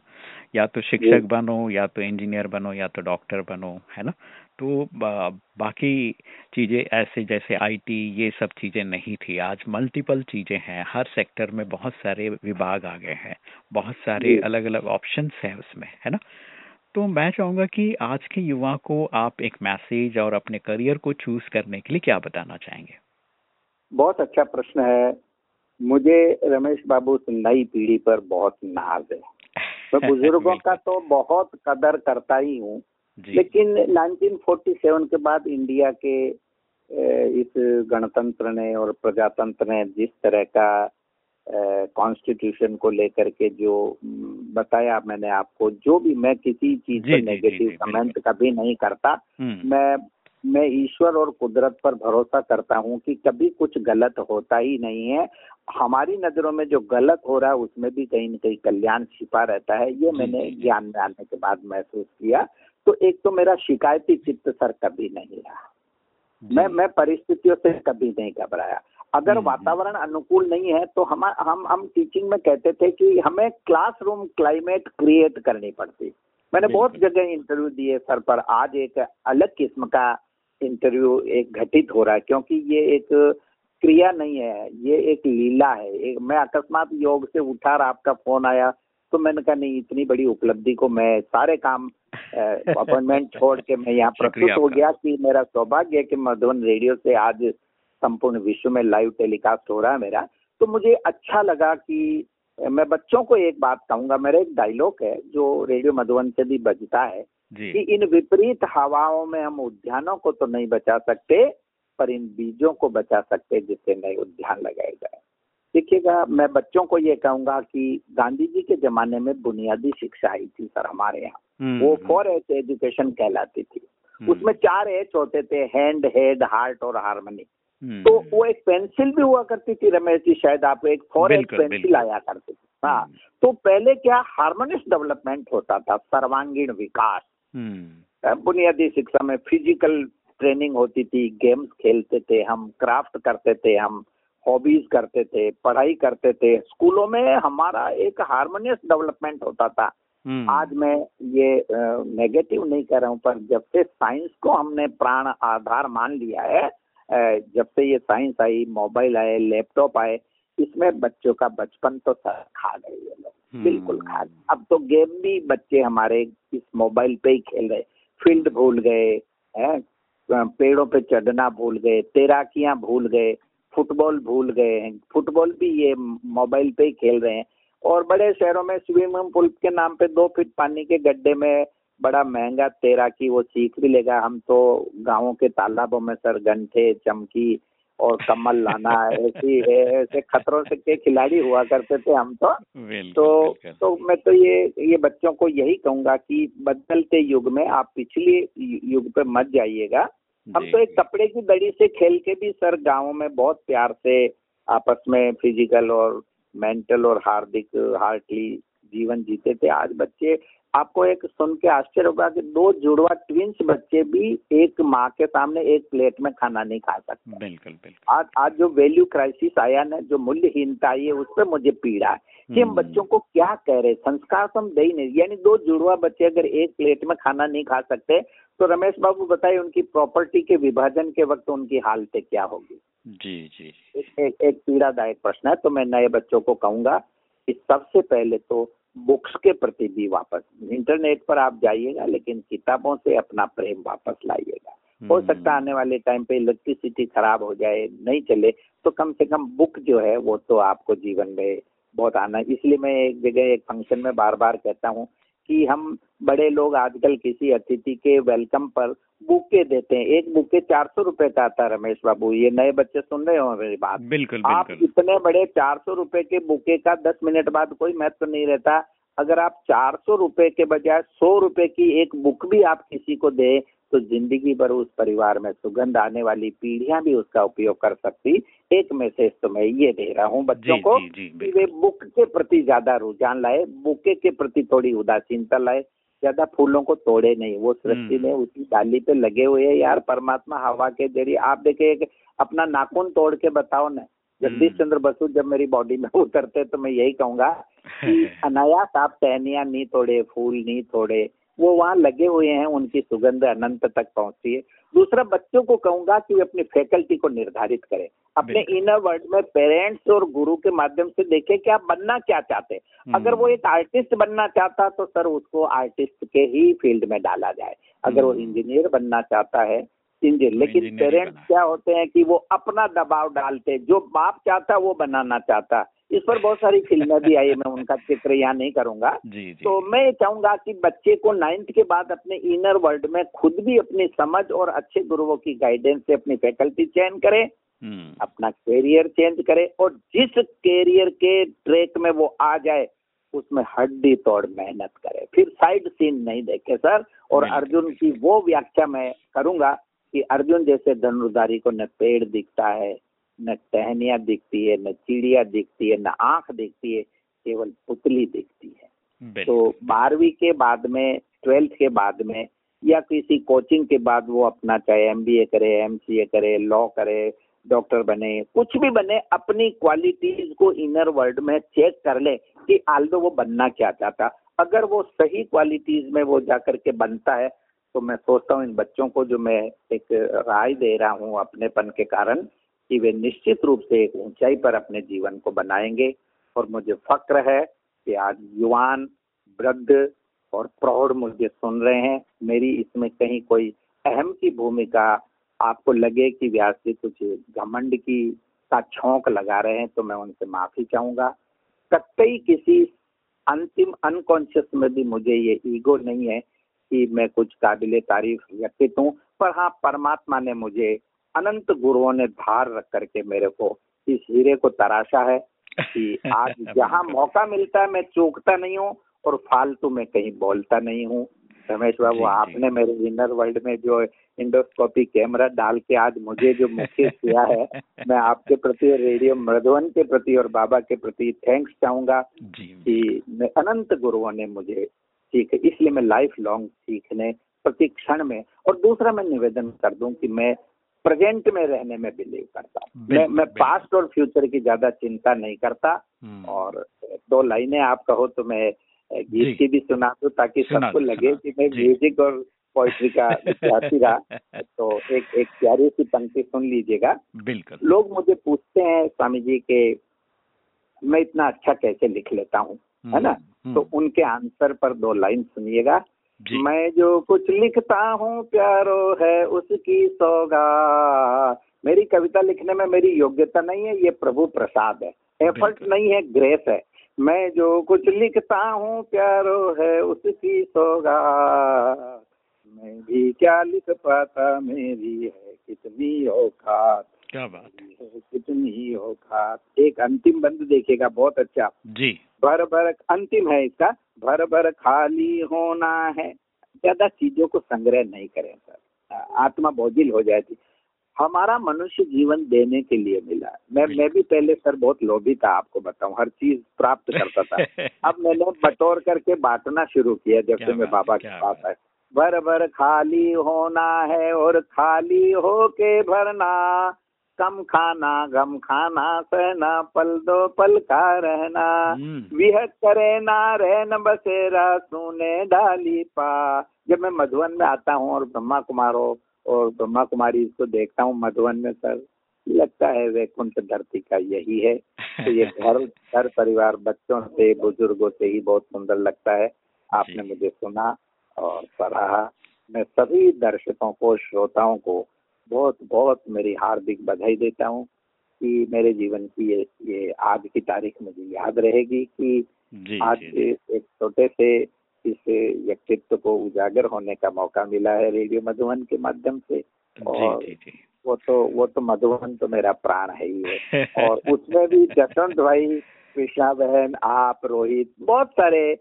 या तो शिक्षक बनो या तो इंजीनियर बनो या तो डॉक्टर बनो है ना? तो बा, बाकी चीज़ें ऐसे जैसे आईटी ये सब चीज़ें नहीं थी। आज मल्टीपल चीज़ें हैं हर सेक्टर में बहुत सारे विभाग आ गए हैं बहुत सारे अलग अलग ऑप्शंस हैं उसमें है ना? तो मैं चाहूँगा कि आज के युवा को आप एक मैसेज और अपने करियर को चूज़ करने के लिए क्या बताना चाहेंगे? बहुत अच्छा प्रश्न है। मुझे रमेश बाबू नई पीढ़ी पर बहुत नाज है। मैं तो बुज़ुर्गों का तो बहुत कदर करता ही हूँ। लेकिन 1947 के बाद इंडिया के इस गणतंत्र ने और प्रजातंत्र ने जिस तरह का कॉन्स्टिट्यूशन को लेकर के जो बताया मैंने आपको जो भी मैं किसी चीज़ पर नेगेटिव कमेंट कभी नहीं करता। हम्म, मैं मैं ईश्वर और कुदरत पर भरोसा करता हूँ कि कभी कुछ गलत होता ही नहीं है। हमारी नज़रों में जो गलत हो रहा है उसमें भी कहीं न कहीं कल्याण छिपा रहता है। ये मैंने। ज्ञान में आने के बाद महसूस किया। तो एक तो मेरा शिकायती चित्त सर कभी नहीं रहा। मैं मैं परिस्थितियों से कभी नहीं घबराया। अगर हम्म, वातावरण अनुकूल नहीं है तो हम हम हम टीचिंग में कहते थे कि हमें क्लासरूम क्लाइमेट क्रिएट करनी पड़ती। मैंने बहुत जगह इंटरव्यू दिए सर पर। आज एक अलग किस्म का इंटरव्यू एक घटित हो रहा है क्योंकि ये एक क्रिया नहीं है ये एक लीला है। एक मैं अकस्मात योग से उठा और आपका फ़ोन आया तो मैंने कहा नहीं इतनी बड़ी उपलब्धि को मैं सारे काम अपॉइंटमेंट छोड़ के मैं यहाँ प्रस्तुत हो गया कि मेरा सौभाग्य है कि मधुबन रेडियो से आज संपूर्ण विश्व में लाइव टेलीकास्ट हो रहा है मेरा। तो मुझे अच्छा लगा कि मैं बच्चों को एक बात कहूँगा मेरा एक डायलॉग है जो रेडियो मधुबन से भी बजता है कि इन विपरीत हवाओं में हम उद्यानों को तो नहीं बचा सकते पर इन बीजों को बचा सकते जिससे नए उद्यान लगाए जाए। देखिएगा मैं बच्चों को ये कहूँगा कि गांधी जी के जमाने में बुनियादी शिक्षा आई थी सर हमारे यहाँ। हम्म, वो फोर एच एजुकेशन कहलाती थी। हम्म, उसमें चार एच होते थे हैंड हेड हार्ट और हारमोनी तो वो एक पेंसिल भी हुआ करती थी रमेश जी शायद आप एक फोर एक पेंसिल आया करती थी। हाँ हम्म, तो पहले क्या हार्मोनियस डेवलपमेंट होता था सर्वांगीण विकास। हम्म, बुनियादी शिक्षा में फ़िज़िकल ट्रेनिंग होती थी गेम्स खेलते थे हम क्राफ्ट करते थे हम हॉबीज करते थे पढ़ाई करते थे। स्कूलों में हमारा एक हार्मोनियस डेवलपमेंट होता था। हम्म, आज मैं ये नेगेटिव नहीं कर रहा हूँ पर जब से साइंस को हमने प्राण आधार मान लिया है जब से ये साइंस आई मोबाइल आए लैपटॉप आए इसमें बच्चों का बचपन तो सर खा गए ये लोग। हम्म, बिल्कुल खा गए। अब तो गेम भी बच्चे हमारे इस मोबाइल पे ही खेल रहे फ़ील्ड भूल गए है? पेड़ों पे चढ़ना भूल गए तैराकियाँ भूल गए फुटबॉल भूल गए हैं। फुटबॉल भी ये मोबाइल पे ही खेल रहे हैं। और बड़े शहरों में स्विमिंग पूल के नाम पे दो फीट पानी के गड्ढे में बड़ा महँगा तैराकी वो सीख भी लेगा। हम तो गाँव के तालाबों में सर गंठे चमकी और कमल लाना ऐसी ऐसे खतरों से के खिलाड़ी हुआ करते थे हम तो। बिल्कुल, तो बिल्कुल। तो मैं तो ये ये बच्चों को यही कहूँगा कि बदलते युग में आप पिछले युग पे मत जाइएगा। हम तो एक कपड़े की दड़ी से खेल के भी सर गाँव में बहुत प्यार से आपस में फ़िज़िकल और मेंटल और हार्दिक हार्टली जीवन जीते थे। आज बच्चे आपको एक सुन के आश्चर्य होगा कि दो जुड़वा ट्विंस बच्चे भी एक माँ के सामने एक प्लेट में खाना नहीं खा सकते। बिल्कुल बिल्कुल। आज आज जो वैल्यू क्राइसिस आया ना जो मूल्यहीनता आई है उस पर मुझे पीड़ा है कि हम हम्म। बच्चों को क्या कह रहे हैं? संस्कार तो हम दे ही नहीं यानी दो जुड़वा बच्चे अगर एक प्लेट में खाना नहीं खा सकते तो रमेश बाबू बताइए उनकी प्रॉपर्टी के विभाजन के वक्त उनकी हालतें क्या होगी? जी जी। एक, एक, एक पीड़ादायक प्रश्न है तो मैं नए बच्चों को कहूँगा कि सबसे पहले तो बुक्स के प्रति भी वापस। इंटरनेट पर आप जाइएगा लेकिन किताबों से अपना प्रेम वापस लाइएगा। हो हम्म। सकता है आने वाले टाइम पे इलेक्ट्रिसिटी खराब हो जाए नहीं चले तो कम से कम बुक जो है वो तो आपको जीवन में बहुत आना। इसलिए मैं एक जगह एक फ़ंक्शन में बार बार कहता हूँ कि हम बड़े लोग आजकल किसी अतिथि के वेलकम पर बुके देते हैं। एक बुके चार सौ रुपए का आता है रमेश बाबू। ये नए बच्चे सुन रहे हो मेरी बात? बिल्कुल आप बिल्कुल इतने बड़े चार सौ रुपए के बुके का दस मिनट बाद कोई महत्व तो नहीं रहता। अगर आप चार सौ रुपये के बजाय सौ रुपये की एक बुक भी आप किसी को दे तो ज़िंदगी भर उस परिवार में सुगंध आने वाली पीढ़ियाँ भी उसका उपयोग कर सकती। एक मैसेज तो मैं ये दे रहा हूँ बच्चों जी, को जी, जी, कि वे बुक के प्रति ज़्यादा रुझान लाए बुके के प्रति थोड़ी उदासीनता लाए। ज़्यादा फूलों को तोड़े नहीं वो सृष्टि ने में उसी डाली पे लगे हुए हैं यार परमात्मा हवा के ज़रिए। आप देखे अपना नाखून तोड़ के बताओ ना जगदीश हम्म। चंद्र बसु जब मेरी बॉडी में उतरते तो मैं यही कहूँगा कि अनायास आप टहनिया नहीं तोड़े फूल नहीं तोड़े वो वहाँ लगे हुए हैं उनकी सुगंध अनंत तक पहुँचती है। दूसरा बच्चों को कहूँगा कि वे अपनी फैकल्टी को निर्धारित करें। अपने इनर वर्ल्ड में पेरेंट्स और गुरु के माध्यम से देखें कि आप बनना क्या चाहते हैं। अगर वो एक आर्टिस्ट बनना चाहता तो सर उसको आर्टिस्ट के ही फ़ील्ड में डाला जाए। अगर वो हम्म। इंजीनियर बनना चाहता है इंजीनियर लेकिन पेरेंट्स क्या होते हैं कि वो अपना दबाव डालते जो बाप चाहता वो बनाना चाहता। इस पर बहुत सारी फ़िल्में भी आई मैं उनका ज़िक्र यहाँ नहीं करूँगा। जी जी। तो मैं चाहूँगा कि बच्चे को नाइन्थ के बाद अपने इनर वर्ल्ड में खुद भी अपनी समझ और अच्छे गुरुओं की गाइडेंस से अपनी फैकल्टी चयन करे हम्म, अपना कैरियर चेंज करे और जिस कैरियर के ट्रैक में वो आ जाए उसमें हड्डी तोड़ मेहनत करे। फिर साइड सीन नहीं देखे सर और अर्जुन की वो व्याख्या मैं करूँगा कि अर्जुन जैसे धनुर्धारी को न पेड़ दिखता है न टहनिया दिखती है न चिड़िया दिखती है न आँख दिखती है केवल पुतली दिखती है। तो बारहवीं के बाद में ट्वेल्थ के बाद में या किसी कोचिंग के बाद वो अपना चाहे एमबीए करे एमसीए करे लॉ करे डॉक्टर बने कुछ भी बने अपनी क्वालिटीज को इनर वर्ल्ड में चेक कर ले कि आल्दो वो बनना क्या चाहता। अगर वो सही क्वालिटीज में वो जा करके बनता है तो मैं सोचता हूँ इन बच्चों को जो मैं एक राय दे रहा हूँ अपनेपन के कारण कि वे निश्चित रूप से एक ऊंचाई पर अपने जीवन को बनाएँगे। और मुझे फक्र है कि आज युवान, वृद्ध और प्रौढ़ मुझे सुन रहे हैं। मेरी इसमें कहीं कोई अहम की भूमिका आपको लगे कि व्यास जी कुछ घमंड की का छोंक लगा रहे हैं तो मैं उनसे माफ़ी चाहूँगा। कतई किसी अंतिम अनकॉन्शियस में भी मुझे ये ईगो नहीं है कि मैं कुछ काबिल तारीफ़ व्यक्तित्व हूँ, पर हाँ परमात्मा ने मुझे अनंत गुरुओं ने धार रख करके मेरे को इस हीरे को तराशा है कि आज जहाँ मौका मिलता है मैं चूकता नहीं हूँ और फालतू में कहीं बोलता नहीं हूँ रमेश बाबू। आपने मेरे इनर वर्ल्ड में जो इंडोस्कोपी कैमरा डाल के आज मुझे जो मुख्य किया है मैं आपके प्रति और रेडियो मृदवन के प्रति और बाबा के प्रति थैंक्स चाहूँगा कि मैं अनंत गुरुओं ने मुझे सीख इसलिए मैं लाइफ लॉन्ग सीखने प्रति क्षण में और दूसरा मैं निवेदन कर दूँ कि मैं प्रेजेंट में रहने में बिलीव करता हूँ। मैं मैं पास्ट और फ्यूचर की ज़्यादा चिंता नहीं करता हम्म, और दो लाइनें आप कहो तो मैं गीत की भी सुना दूँ ताकि सबको लगे कि मैं म्यूज़िक और पोइट्री का विद्यार्थी रहा तो एक एक प्यारी सी पंक्ति सुन लीजिएगा। बिल्कुल। लोग मुझे पूछते हैं स्वामी जी के मैं इतना अच्छा कैसे लिख लेता हूँ है ना? हम्म, तो उनके आंसर पर दो लाइन सुनिएगा। मैं जो कुछ लिखता हूँ प्यारो है उसकी सौगात मेरी कविता लिखने में मेरी योग्यता नहीं है ये प्रभु प्रसाद है। एफर्ट नहीं है ग्रेस है। मैं जो कुछ लिखता हूँ प्यारो है उसकी सौगात मैं भी क्या लिख पाता मेरी है कितनी औकात। क्या बात है। है कितनी औकात। एक अंतिम बंद देखेगा बहुत अच्छा। जी। भर भर अंतिम है इसका भर भर खाली होना है। ज़्यादा चीज़ों को संग्रह नहीं करें सर। आत्मा बोझिल हो जाती। हमारा मनुष्य जीवन देने के लिए मिला। मैं मैं भी पहले सर बहुत लोभी था आपको बताऊँ। हर चीज़ प्राप्त करता था। अब मैंने बटोर करके बांटना शुरू किया जब से मैं बाबा के पास आया। भर भर खाली होना है और खाली होके भरना। कम खाना गम खाना सहना पल दो पल का रहना। हम्म, विहत करे ना रहन बसेरा सुने डाली पा। जब मैं मधुबन में आता हूँ और ब्रह्मा कुमारों और ब्रह्मा कुमारी को देखता हूँ मधुबन में सर लगता है वैकुंठ धरती का यही है। तो ये घर घर परिवार बच्चों से बुज़ुर्गों से ही बहुत सुंदर लगता है। आपने मुझे सुना और सराहा। मैं सभी दर्शकों को श्रोताओं को बहुत बहुत मेरी हार्दिक बधाई देता हूँ कि मेरे जीवन की ये ये आज की तारीख मुझे याद रहेगी कि जी आज जी जी। एक छोटे से इस व्यक्तित्व को उजागर होने का मौका मिला है रेडियो मधुबन के माध्यम से और जी जी। वो तो वो तो मधुबन तो मेरा प्राण है ही है। और उसमें भी जसवंत भाई कृष्णा बहन आप रोहित बहुत सारे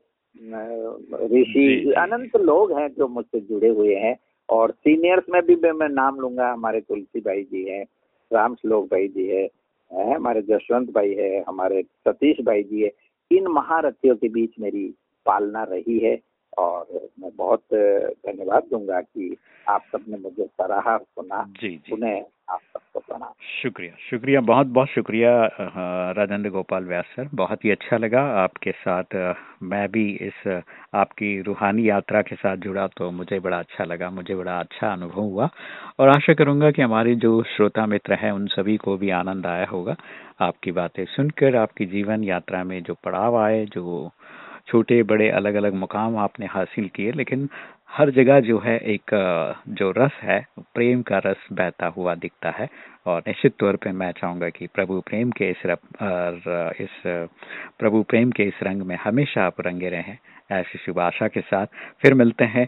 ऋषि। अनंत लोग हैं जो मुझसे जुड़े हुए हैं। और सीनियर्स में भी मैं नाम लूँगा हमारे तुलसी भाई जी हैं राम श्लोक भाई जी है हमारे जसवंत भाई है हमारे सतीश भाई जी है इन महारथियों के बीच मेरी पालना रही है और मैं बहुत धन्यवाद दूँगा कि आप सबने मुझे सराहा सुना उन्हें आप सबको प्रणाम। शुक्रिया। शुक्रिया, बहुत बहुत शुक्रिया राजेंद्र गोपाल व्यास सर। बहुत ही अच्छा लगा आपके साथ मैं भी इस आपकी रूहानी यात्रा के साथ जुड़ा तो मुझे बड़ा अच्छा लगा, मुझे बड़ा अच्छा अनुभव हुआ। और आशा करूँगा कि हमारे जो श्रोता मित्र हैं, उन सभी को भी आनंद आया होगा आपकी बातें सुनकर, आपकी जीवन यात्रा में जो पड़ाव आए, जो छोटे बड़े अलग अलग मुकाम आपने हासिल किए, लेकिन हर जगह जो है एक जो रस है, प्रेम का रस बहता हुआ दिखता है। और निश्चित तौर पे मैं चाहूँगा कि प्रभु प्रेम के इस इस प्रभु प्रेम के इस रंग में हमेशा आप रंगे रहें, ऐसी शुभ आशा के साथ। फिर मिलते हैं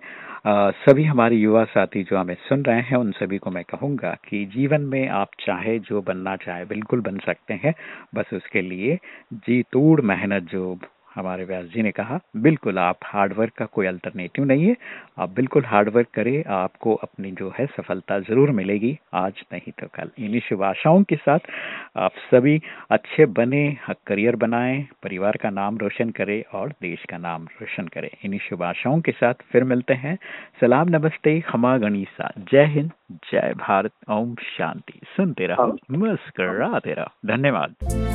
सभी हमारे युवा साथी जो हमें सुन रहे हैं, उन सभी को मैं कहूँगा कि जीवन में आप चाहे जो बनना चाहे, बिल्कुल बन सकते हैं। बस उसके लिए जी तोड़ मेहनत जो हमारे व्यास जी ने कहा बिल्कुल आप हार्डवर्क का कोई अल्टरनेटिव नहीं है। आप बिल्कुल हार्डवर्क करें आपको अपनी जो है सफलता ज़रूर मिलेगी। आज नहीं तो कल। इन्हीं शुभ आशाओं के साथ आप सभी अच्छे बने करियर बनाएँ परिवार का नाम रोशन करें और देश का नाम रोशन करें। इन्हीं शुभ आशाओं के साथ फिर मिलते हैं। सलाम नमस्ते खमा गणिसा। जय हिंद जय भारत। ओम शांति। सुनते रहो मुस्कराते रहो। धन्यवाद।